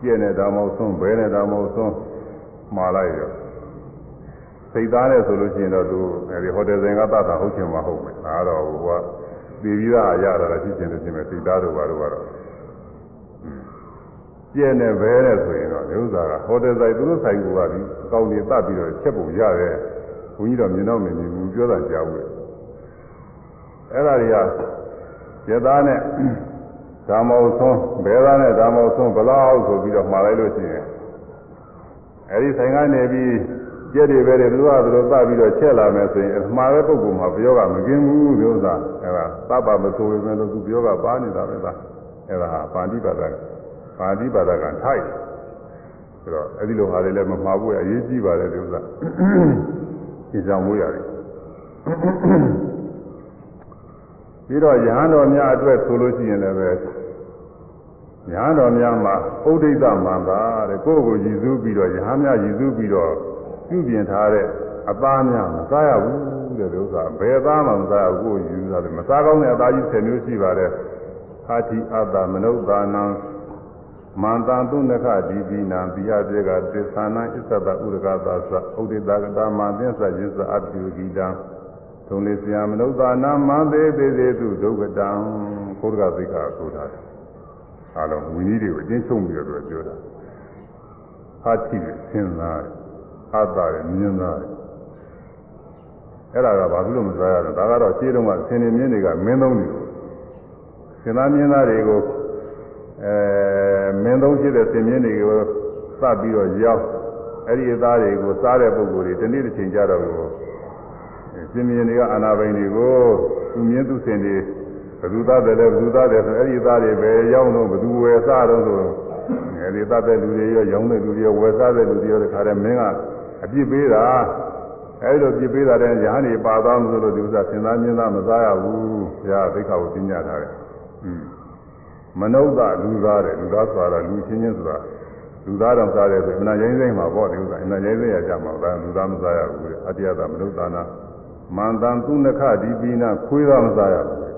ပြည့်နေတာမဟုတ်ဆုံးဘဲနေတာမဟုတ်ဆုံးမှားလိုက်ရောစိတ်သားနဲ့ဆိုလို့ရှိရင်တော့သူအဲဒီဟိုတယ်ဆိုင်ကတတ်တာဟုတ်ချင်မှာဟုတ်မယ်ဒါတော့ဟိုကပြည်ပြီးသားရတာလည်းရှိချင်လို့ရှိမယ်စိတ်သားတို့ဘာတို့ကတော့ပြည့်နေဘဲနဲ့ဆိုရင်တော့ဥစ္စာကဟိုတယ်ဆိုင်သူတို့ဆိုင်ကပြီးကောင်းနေတတ်ပြီးတော့ချက်ပုံရတယ်ဘုန်းကြီးတော်မြင်တော့မမြင်ဘူးပြောတာကြားဘူးအဲ့ဒါတွေကရသားနဲ့ဒါမဟုတ်ဆုံးဘယ်သားနဲ့ဒါမဟုတ်ဆုံးဘလောက်ဆိုပြီးတော့မှာလိုက်လို့ရှိရင်အဲဒီဆိုင်ကနေပြီးကျက်တွေပဲတွေသူကသူတို့ပတ်ပြီးတော့ချက်လာမယ်ဆိုရင်အမှားပဲပုံပုံမှာပြောကမกินဘူးပြောတာအဲဒါသဗ္ဗမဆိုရင်လည်းသူပြောကပါနေတာပဲလားအဲဒါဟာပါဠိဘာသာပါဠိဘာသာကထိုက်ဆိုတော့အဲဒီလိုဟာတွေလည်းမမှားဘူးအရေးကြီးပါတယ်ဒီဥစ္စာဒီကြောင့်မိုးရတယ်ပြီးတော့ရဟန်းတော်များအတွက်ဆိုလို့ရှိရင်လည်းပဲညာတော်များမှာဥဒိဋ္ဌမန္တာတဲ့ကိုယ့်ကိုရည်စူးပြီးတော့ယဟများရည်စူးပြီးတော့ပြုပြင်ထားတဲ့အသားများမစားရဘူးတဲ့ဥစ္စာဘယ်သားမှမစားဘူးကိုယ်ယူတာတယ်မစားကောင်းတဲ့အသားကြီး10မျိုးရှိပါတယ်ဟာတိအတ္တမနုဿာနံမန္တန်သူနခဒီပိနံပိယပြေကသစ္ဆာနံဣစ္ဆတဥရကသာသဥဒိတကတာမသင်္ဆယစ္စအပြုဂီတံသုံးလေးဆရာမနုဿာနံမန္တေသေးသေးသူဒုက္ကတံကိုရကသိက္ခာဆိုတာအားလုံးဝိနည်းတွေကိုအတင်းချုပ်ပြီးတော့ပြောတာဟာတိကိုစဉ်းစားတယ်ဟာတာကိုမြင်သားတယ်အဲ့ဒါကဘာလို့မစားရလဲဒါကတော့ခြေတုံးကဆင်နေမြင်းတွေကမင်းသုံးတွေကိုဆင်သားမြင်းသားတွေကိုအဲမင်းသုံးဖြစ်တဲ့ဆင်မြင်းတွေကိုစပြီးတော့ရောက်အဲ့ဒီအသားတွေကိုစားတဲ့ပုံကိုယ်တွေတနေ့တစ်ချိန်ကြတော့ဆင်မြင်းတွေကအာနာပိုင်တွေကိုသူမြင်းသူဆင်တွေဘသူသားတယ်လဲဘသူသားတယ်ဆိုအဲ့ဒီသားတွေပဲရောက်တော့ဘသူဝယ်စားတော့ဆိုအဲ့ဒီသားတဲ့လူတွေရောရောင်းတဲ့လူတွေရောဝယ်စားတဲ့လူတွေရောတခါတည်းမင်းကအပြစ်ပေးတာအဲ့ဒီလိုပြစ်ပေးတာတဲ့ရဟန်းတွေပါသွားမှုဆိုလို့ဒီဥစ္စာသင်္သားမြင်သားမစားရဘူးဘုရားသိက္ခာကိုပြညာထားတယ်อืมမနုဿလူသားတယ်လူသားဆိုတာလူချင်းချင်းဆိုတာလူသားတော့စားတယ်ဆိုအနာရင်းစိမ့်မှာပေါ့ဒီဥစ္စာအနာရင်းစိမ့်ရကြမှာဗျာလူသားမစားရဘူးအတ္တယသမနုဿနာမန္တန်သူနခဒီပိနာခွေးသားမစားရဘူး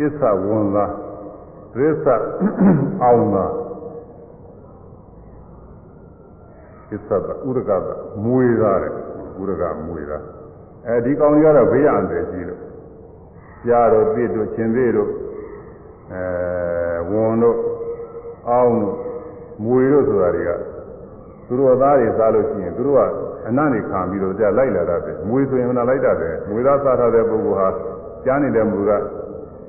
သစ္စာဝန်သာသစ္စာအောင်သာသစ္စာကဥရကကမွေသားတဲ့ဥရကမွေသားအဲဒီကောင်ကြီးကတော့ဘေးရန်တယ်ကြီးလို့ကြားတော့ပြည့်တို့ချင်းသေးတို့အဲဝန်တို့အောင်တို့မွေတို့ဆိုတာတွေကသူတို့သားတွေစားလို့ရှိရင်သူတို့ကအနံ့နေခံပြီးတော့ကြလိုက်လာတာပဲမွေဆိုရင်ကလိုက်တာပဲမွေသားစားထားတဲ့ပုဂ္ဂိုလ်ဟာကြားနေတဲ့မူက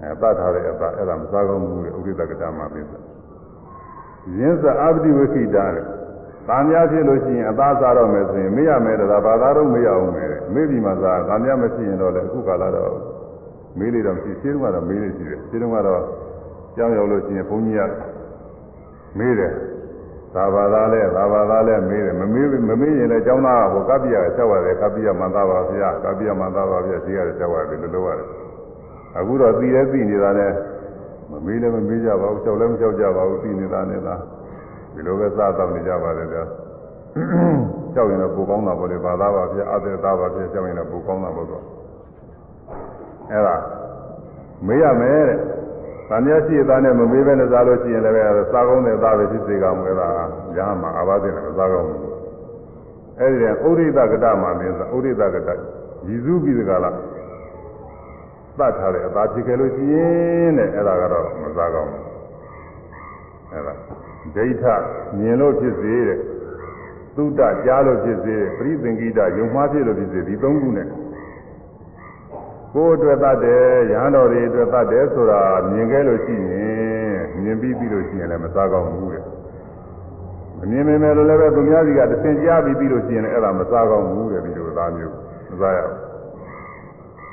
အဲပတ်ထားတဲ့အပအဲ့ဒါမစားကောင်းဘူးလေဥဒိတကတာမှာပြစ်တယ်ရင်းစအာပတိဝိခိတာတဲ့။ဗာမများဖြစ်လို့ရှိရင်အသားစားတော့မယ်ဆိုရင်မေ့ရမယ်တလားဘာသာတော့မေ့ရအောင်မယ်။မေ့ပြီးမှစားဗာမများမဖြစ်ရင်တော့လည်းအခုကာလတော့မေ့လေတော့ဖြစ်သေးတယ်ကတော့မေ့လေရှိတယ်။ဒီတော့ကတော့ကြောင်းရောက်လို့ရှိရင်ဘုန်းကြီးကမေ့တယ်။သာဘာသာလဲသာဘာသာလဲမေးတယ်မမေးမမေးရင်လည်းကျောင်းသားကဟိုကပ္ပိယကဆောက်ရတယ်ကပ္ပိယမန္တပါဗျာကပ္ပိယမန္တပါဗျာဒီကလည်းဆောက်ရတယ်လို့လို့ရတယ်အခုတော့သိရဲသိနေတာနဲ့မမေးလည်းမမေးကြပါဘူးကြောက်လည်းမကြောက်ကြပါဘူးသိနေတာနဲ့သာဒီလိုပဲစသောက်နေကြပါလေကြာကြောက်ရင်တော့ပူကောင်းတာပေါ့လေဘာသာပါဖြစ်အသက်သားပါဖြစ်ကြောက်ရင်တော့ပူကောင်းတာပေါ့ကွာအဲ့ဒါမေးရမယ်တဲ့။ဗာမရရှိသားနဲ့မမေးဘဲနဲ့စားလို့ရှိရင်လည်းပဲစားကောင်းတဲ့သားပဲဖြစ်စေကောင်းမယ်လား။ညာမှာအာဘသင်တယ်မစားကောင်းဘူး။အဲဒီတဲ့ဥရိဒကတမှာမင်းစားဥရိဒကတရည်စူးပြီးတကလားသတ်ထားတဲ့အသာဖြစ်ခဲ့လို့ရှိရင်တဲ့အဲ့ဒါကတော့မစားကောင်းဘူးအဲ့ဒါဒိဋ္ဌမြင်လို့ဖြစ်စေတဲ့သုတကြားလို့ဖြစ်စေပရိသင်္ကိတယုံမှားဖြစ်လို့ဖြစ်စေဒီသုံးခုနဲ့ကိုယ်အတွက်တတ်တယ်ရဟန်းတော်တွေအတွက်တတ်တယ်ဆိုတာမြင်ခဲ့လို့ရှိရင်မြင်ပြီးပြီးလို့ရှိရင်လည်းမစားကောင်းဘူးတဲ့မမြင်မိမယ်လို့လည်းပဲသူများစီကတစ်ဆင့်ကြားပြီးပြီးလို့ရှိရင်လည်းအဲ့ဒါမစားကောင်းဘူးတဲ့ဒီလိုသားမျိုးမစားရဘူး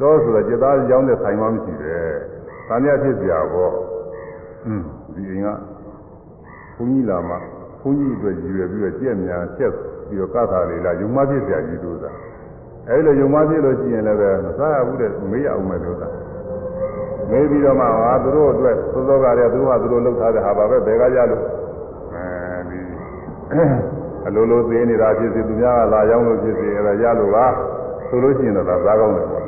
တောဆိုတာจิตသားရောင်းတဲ့ဆိုင်မှမရှိတယ်။ဒါမြဖြစ်စရာပေါ့။อืมဒီအိမ်ကဘုန်းကြီးလာမှဘုန်းကြီးအတွက်ရည်ရွယ်ပြီးတော့ကြက်များချက်ပြီးတော့ကသာလေးလာယုံမဖြစ်စရာကြီးတို့သာ။အဲဒီလိုယုံမဖြစ်လို့ရှိရင်လည်းပဲမစားရဘူးတဲ့မေးရအောင်မယ်တို့သာ။မေးပြီးတော့မှဟာသူတို့အတွက်သောသောကလည်းသူတို့ဟာသူတို့လုပ်ထားတဲ့ဟာပါပဲဘယ်ကကြလို့အဲဒီအလိုလိုသေးနေတာဖြစ်စေသူများကလာရောက်လို့ဖြစ်စေအဲဒါရလို့ပါဆိုလို့ရှိရင်တော့ဒါသားကောင်းတယ်ပေါ့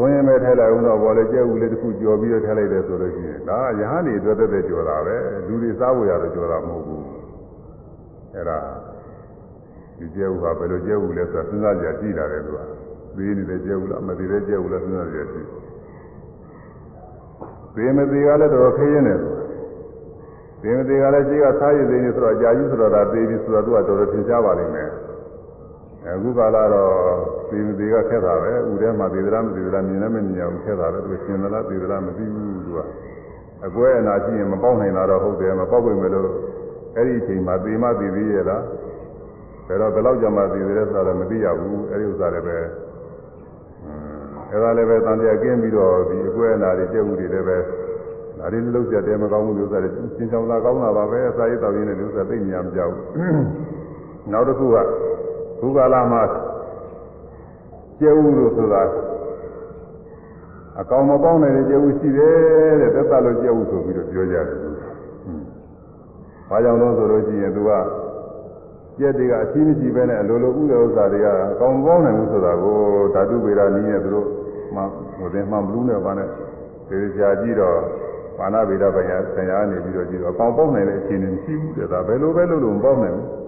သွင်းရင်ပဲထဲလိုက်ဦးတော့ဘောလည်းကျဲဦးလေးတစ်ခုကြော်ပြီးတော့ထဲလိုက်တယ်ဆိုလို့ရှိရင်ဒါရဟန်းတွေအတွက်သက်သက်ကြော်တာပဲလူတွေစားဖို့ရတော့ကြော်တာမဟုတ်ဘူးအဲ့ဒါဒီကျဲဦးဟာဘယ်လိုကျဲဦးလဲဆိုတာစဉ်းစားကြကြည့်လာတယ်သူကသိနေတယ်ကျဲဦးလားမသိတယ်ကျဲဦးလားစဉ်းစားကြကြည့်သိမသိကလည်းတော့ခရင်တယ်သိမသိကလည်းရှိကစားရည်သေးနေဆိုတော့ကြာကြီးဆိုတော့ဒါသေးပြီဆိုတော့သူကတော်တော်ထင်ရှားပါလိမ့်မယ်အခုကာလတော့သေသေးကခက်တာပဲဥထဲမှာသေသလားမသေသလားမြင်လည်းမမြင်အောင်ခက်တာပဲသူရှင်သလားသေသလားမသိဘူးသူကအကွဲအနာရှိရင်မပေါက်နိုင်တာတော့ဟုတ်တယ်မပေါက်ဝင်မလို့အဲ့ဒီအချိန်မှာသေမသေသေးရဲ့လားဘယ်တော့ဘယ်လောက်ကြာမှသေသေးလဲဆိုတာမသိရဘူးအဲ့ဒီဥစ္စာတွေပဲအဲ့ဒါလည်းပဲတန်ပြကင်းပြီးတော့ဒီအကွဲအနာတွေကြက်မှုတွေလည်းပဲဒါတွေလုံးကြတယ်မကောင်းဘူးဥစ္စာတွေရှင်းချောင်းလာကောင်းတာပါပဲစာရေးတော်ရင်းတဲ့ဥစ္စာသိမြင်မကြဘူးနောက်တစ်ခုကခုကာလမှာကျဲဥလို့ဆိုတာအကောင်မပေါင်းတဲ့ကျဲဥရှိတယ်တဲ့သက်သက်လို့ကျဲဥဆိုပြီးတော့ပြောကြတယ်။ဘာကြောင့်လဲဆိုလို့ရှိရင်သူကကျက်တွေကအချင်းမရှိပဲနဲ့အလိုလိုဥတဲ့ဥစ္စာတွေကအကောင်မပေါင်းနိုင်ဘူးဆိုတာကိုဓာတုပေရာနည်းနဲ့သူတို့မှဟိုတင်မှမလူးနဲ့ဘာနဲ့ဒီကြာကြည့်တော့ဘာနာဗေဒပညာဆရာနေပြီးတော့ကြည့်တော့အကောင်ပေါင်းနိုင်တဲ့အခြေအနေမရှိဘူးတဲ့ဒါဘယ်လိုပဲလုပ်လို့မပေါင်းနိုင်ဘူး။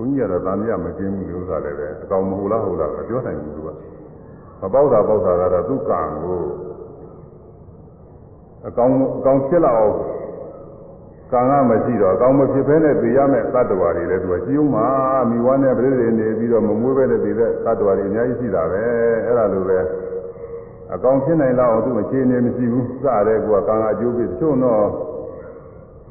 ဘုန်းကြီးကတော့တန်မြတ်မကင်းဘူးလို့ဆိုတာလည်းပဲအကောင်မဟုတ်လားဟုတ်လားမပြောနိုင်ဘူးသူကမပေါက်တာပေါက်တာကတော့သူ့ကံကိုအကောင်အကောင်ဖြစ်လာအောင်ကံကမရှိတော့အကောင်မဖြစ်ဘဲနဲ့ပြေရမယ့်တ attva တွေလည်းသူကရှိဦးမှာမိဝါနဲ့ပြည့်စုံနေပြီးတော့မမွေးဘဲနဲ့ပြေတဲ့တ attva တွေအများကြီးရှိတာပဲအဲ့ဒါလိုပဲအကောင်ဖြစ်နိုင်လောက်သူ့အခြေအနေမရှိဘူးစတဲ့ကွာကံကအကျိုးပေးတချို့တော့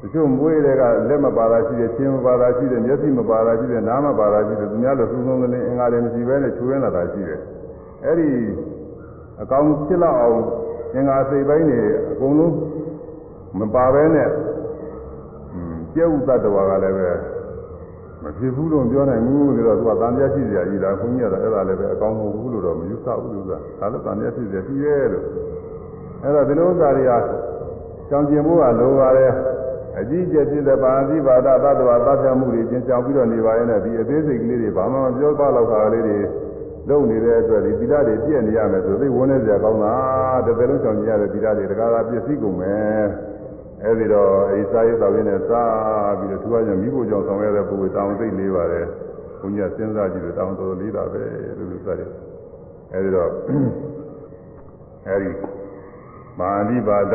တချို့မွေးတွေကလက်မပါတာရှိတယ်ခြေမပါတာရှိတယ်မျက်စိမပါတာရှိတယ်နားမပါတာရှိတယ်သူများလို့သုံးသုံးလင်းအင်္ဂါတွေမရှိဘဲနဲ့ချွေးရလာတာရှိတယ်အဲ့ဒီအကောင်ဖြစ်လောက်အောင်အင်္ဂါစိတ်ပိုင်းတွေအကုန်လုံးမပါဘဲနဲ့ကျဲဥသတ္တဝါကလည်းပဲမဖြစ်ဘူးလို့ပြောနိုင်ဘူးလို့တော့သူကတန်ပြရှိစရာကြီးလားခွန်ကြီးကတော့အဲ့ဒါလည်းပဲအကောင်မဟုတ်ဘူးလို့တော့မယူဆဘူးလို့ကဒါလည်းတန်ပြရှိစရာရှိရဲ့လို့အဲ့တော့ဒီလိုဥစ္စာတွေကကြောင်ကျင်ဖို့ကလိုပါတယ်အကြီးကျယ်ဖြစ်တဲ့ပါဠိဘာသာသတ္တဝါသတ်ဖြတ်မှုတွေကျင်ကြောင်ပြီးတော့နေပါရဲ့နဲ့ဒီအသေးစိတ်ကလေးတွေဘာမှမပြောပါလောက်တာလေးတွေလုံနေတဲ့အတွက်ဒီသီလတွေပြည့်နေရမယ်ဆိုသိဝန်းနေစရာကောင်းတာတစ်ပယ်လုံးဆောင်ကြရတဲ့သီလတွေတကားတာပြည့်စည်ကုန်မယ်အဲဒီတော့အိစာရေးတော်ရင်းနဲ့စာပြီးတော့သူကညမိဖို့ကြောင့်ဆောင်ရတဲ့ပုဂ္ဂိုလ်တောင်းသိလေးပါတယ်ဘုရားစဉ်းစားကြည့်လို့တောင်းတော်လေးတာပဲလို့လို့စတယ်အဲဒီတော့အဲဒီမာနိပါဒ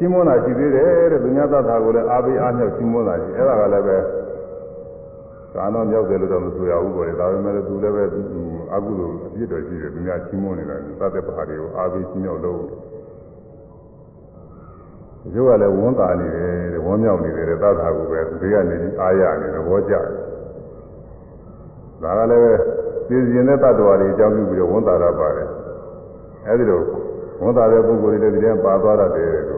ရှင်းမွန်းတာရှိသေးတယ်တဲ့သူများသတ္တာကိုလည်းအားပေးအားမြောက်ရှင်းမွန်းတာရှိအဲ့ဒါကလည်းပဲကာနောမြောက်တယ်လို့တော့မဆိုရဘူးပေါ့လေဒါပေမဲ့သူလည်းပဲအကုသိုလ်အပြစ်တော်ရှိတယ်သူများရှင်းမွန်းနေတာသတ္တပါတွေကိုအားပေးရှင်းမြောက်လို့ရုပ်ကလည်းဝန်တာနေတယ်တဲ့ဝမ်းမြောက်နေတယ်တဲ့သတ္တာကိုပဲဘေးကနေပြီးအားရနေတယ်ဘောကြတယ်ဒါကလည်းပြည်စင်တဲ့တ attva တွေအကြောင်းပြုပြီးတော့ဝန်တာရပါတယ်အဲဒီလိုဝန်တာတဲ့ပုဂ္ဂိုလ်တွေလည်းဒီထဲပါသွားတတ်တယ်လို့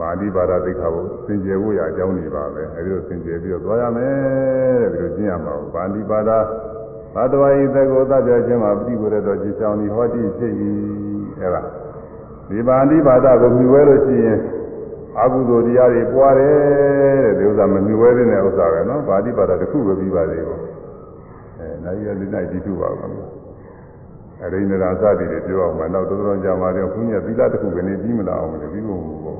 ပါဠိဘာသာသိက္ခာကိုသင်ကျေဖို့ရအကြောင်းတွေပါပဲအဲဒီလိုသင်ကျေပြီးတော့သွားရမယ်တဲ့ဒီလိုကျင့်ရမှာပါဠိဘာသာသတ္တဝါဤသကောသကြခြင်းမှာပြိဝရတော်ကြည်ချောင်းဒီဟောတိဖြစ်၏အဲဒါဒီပါဠိဘာသာကိုမြှဝဲလို့ရှိရင်အကုသိုလ်တရားတွေပွားတယ်တဲ့ဒီဥစ္စာမမြှဝဲတဲ့ဥစ္စာပဲနော်ပါဠိဘာသာတစ်ခုပဲပြီးပါသေးဘူးအဲနိုင်ရလေးနိုင်ကြည့်သူပါဘူးအရိန္ဒရာစသည်တွေပြောအောင်မနောက်တော်တော်ကြာမှာတော့ခုညသီလတစ်ခုကနေပြီးမလာအောင်လေပြီးဖို့ဘူးပေါ့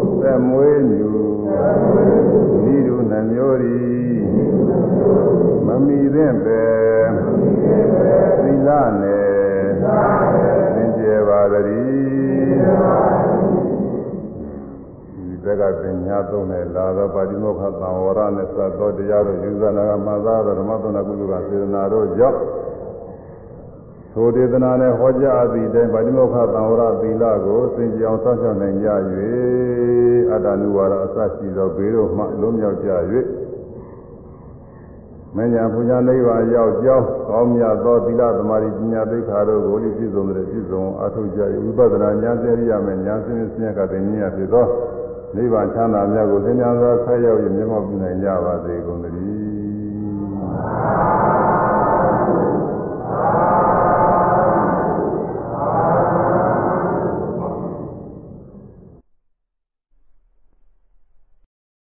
သက်မွေးမြူဤသူနှမျိုးသည်မမိသင့်ပဲသီလနဲ့သင်ကျေပါသတည်းသက်ကပညာသုံးနဲ့လာသောပါတိမောခသံဝရနဲ့သတ်သောတရားတို့ယူဇနာကမသာသောဓမ္မသနာကုသကစေတနာတို့ကြောင့်ထိုဒေသနာနဲ့ဟောကြားသည့်အတိုင်းဗာတိမောခသံဝရသီလကိုသင်ကြောင်ဆောက်ရှောက်နိုင်ကြ၍အတ္တနုဝါဒအစရှိသောဘေးတို့မှလွတ်မြောက်ကြ၍မဉ္ဇဉ်ပူဇာနိဗ္ဗာန်ရောက်ကြောင်းကောင်းမြတ်သောသီလသမာဓိပညာသိက္ခာတို့ကိုလည်းပြည့်စုံတဲ့ပြည့်စုံအထောက်ကြ၍ဝိပဿနာဉာဏ်စေရိယမဲ့ဉာဏ်စင်းစင်းကတဲ့ဉာဏ်ဖြစ်သောနိဗ္ဗာန်ချမ်းသာမြတ်ကိုသင်္ညာစွာဆက်ရောက်၍မြတ်မောပြုနိုင်ကြပါစေကုန်သတည်း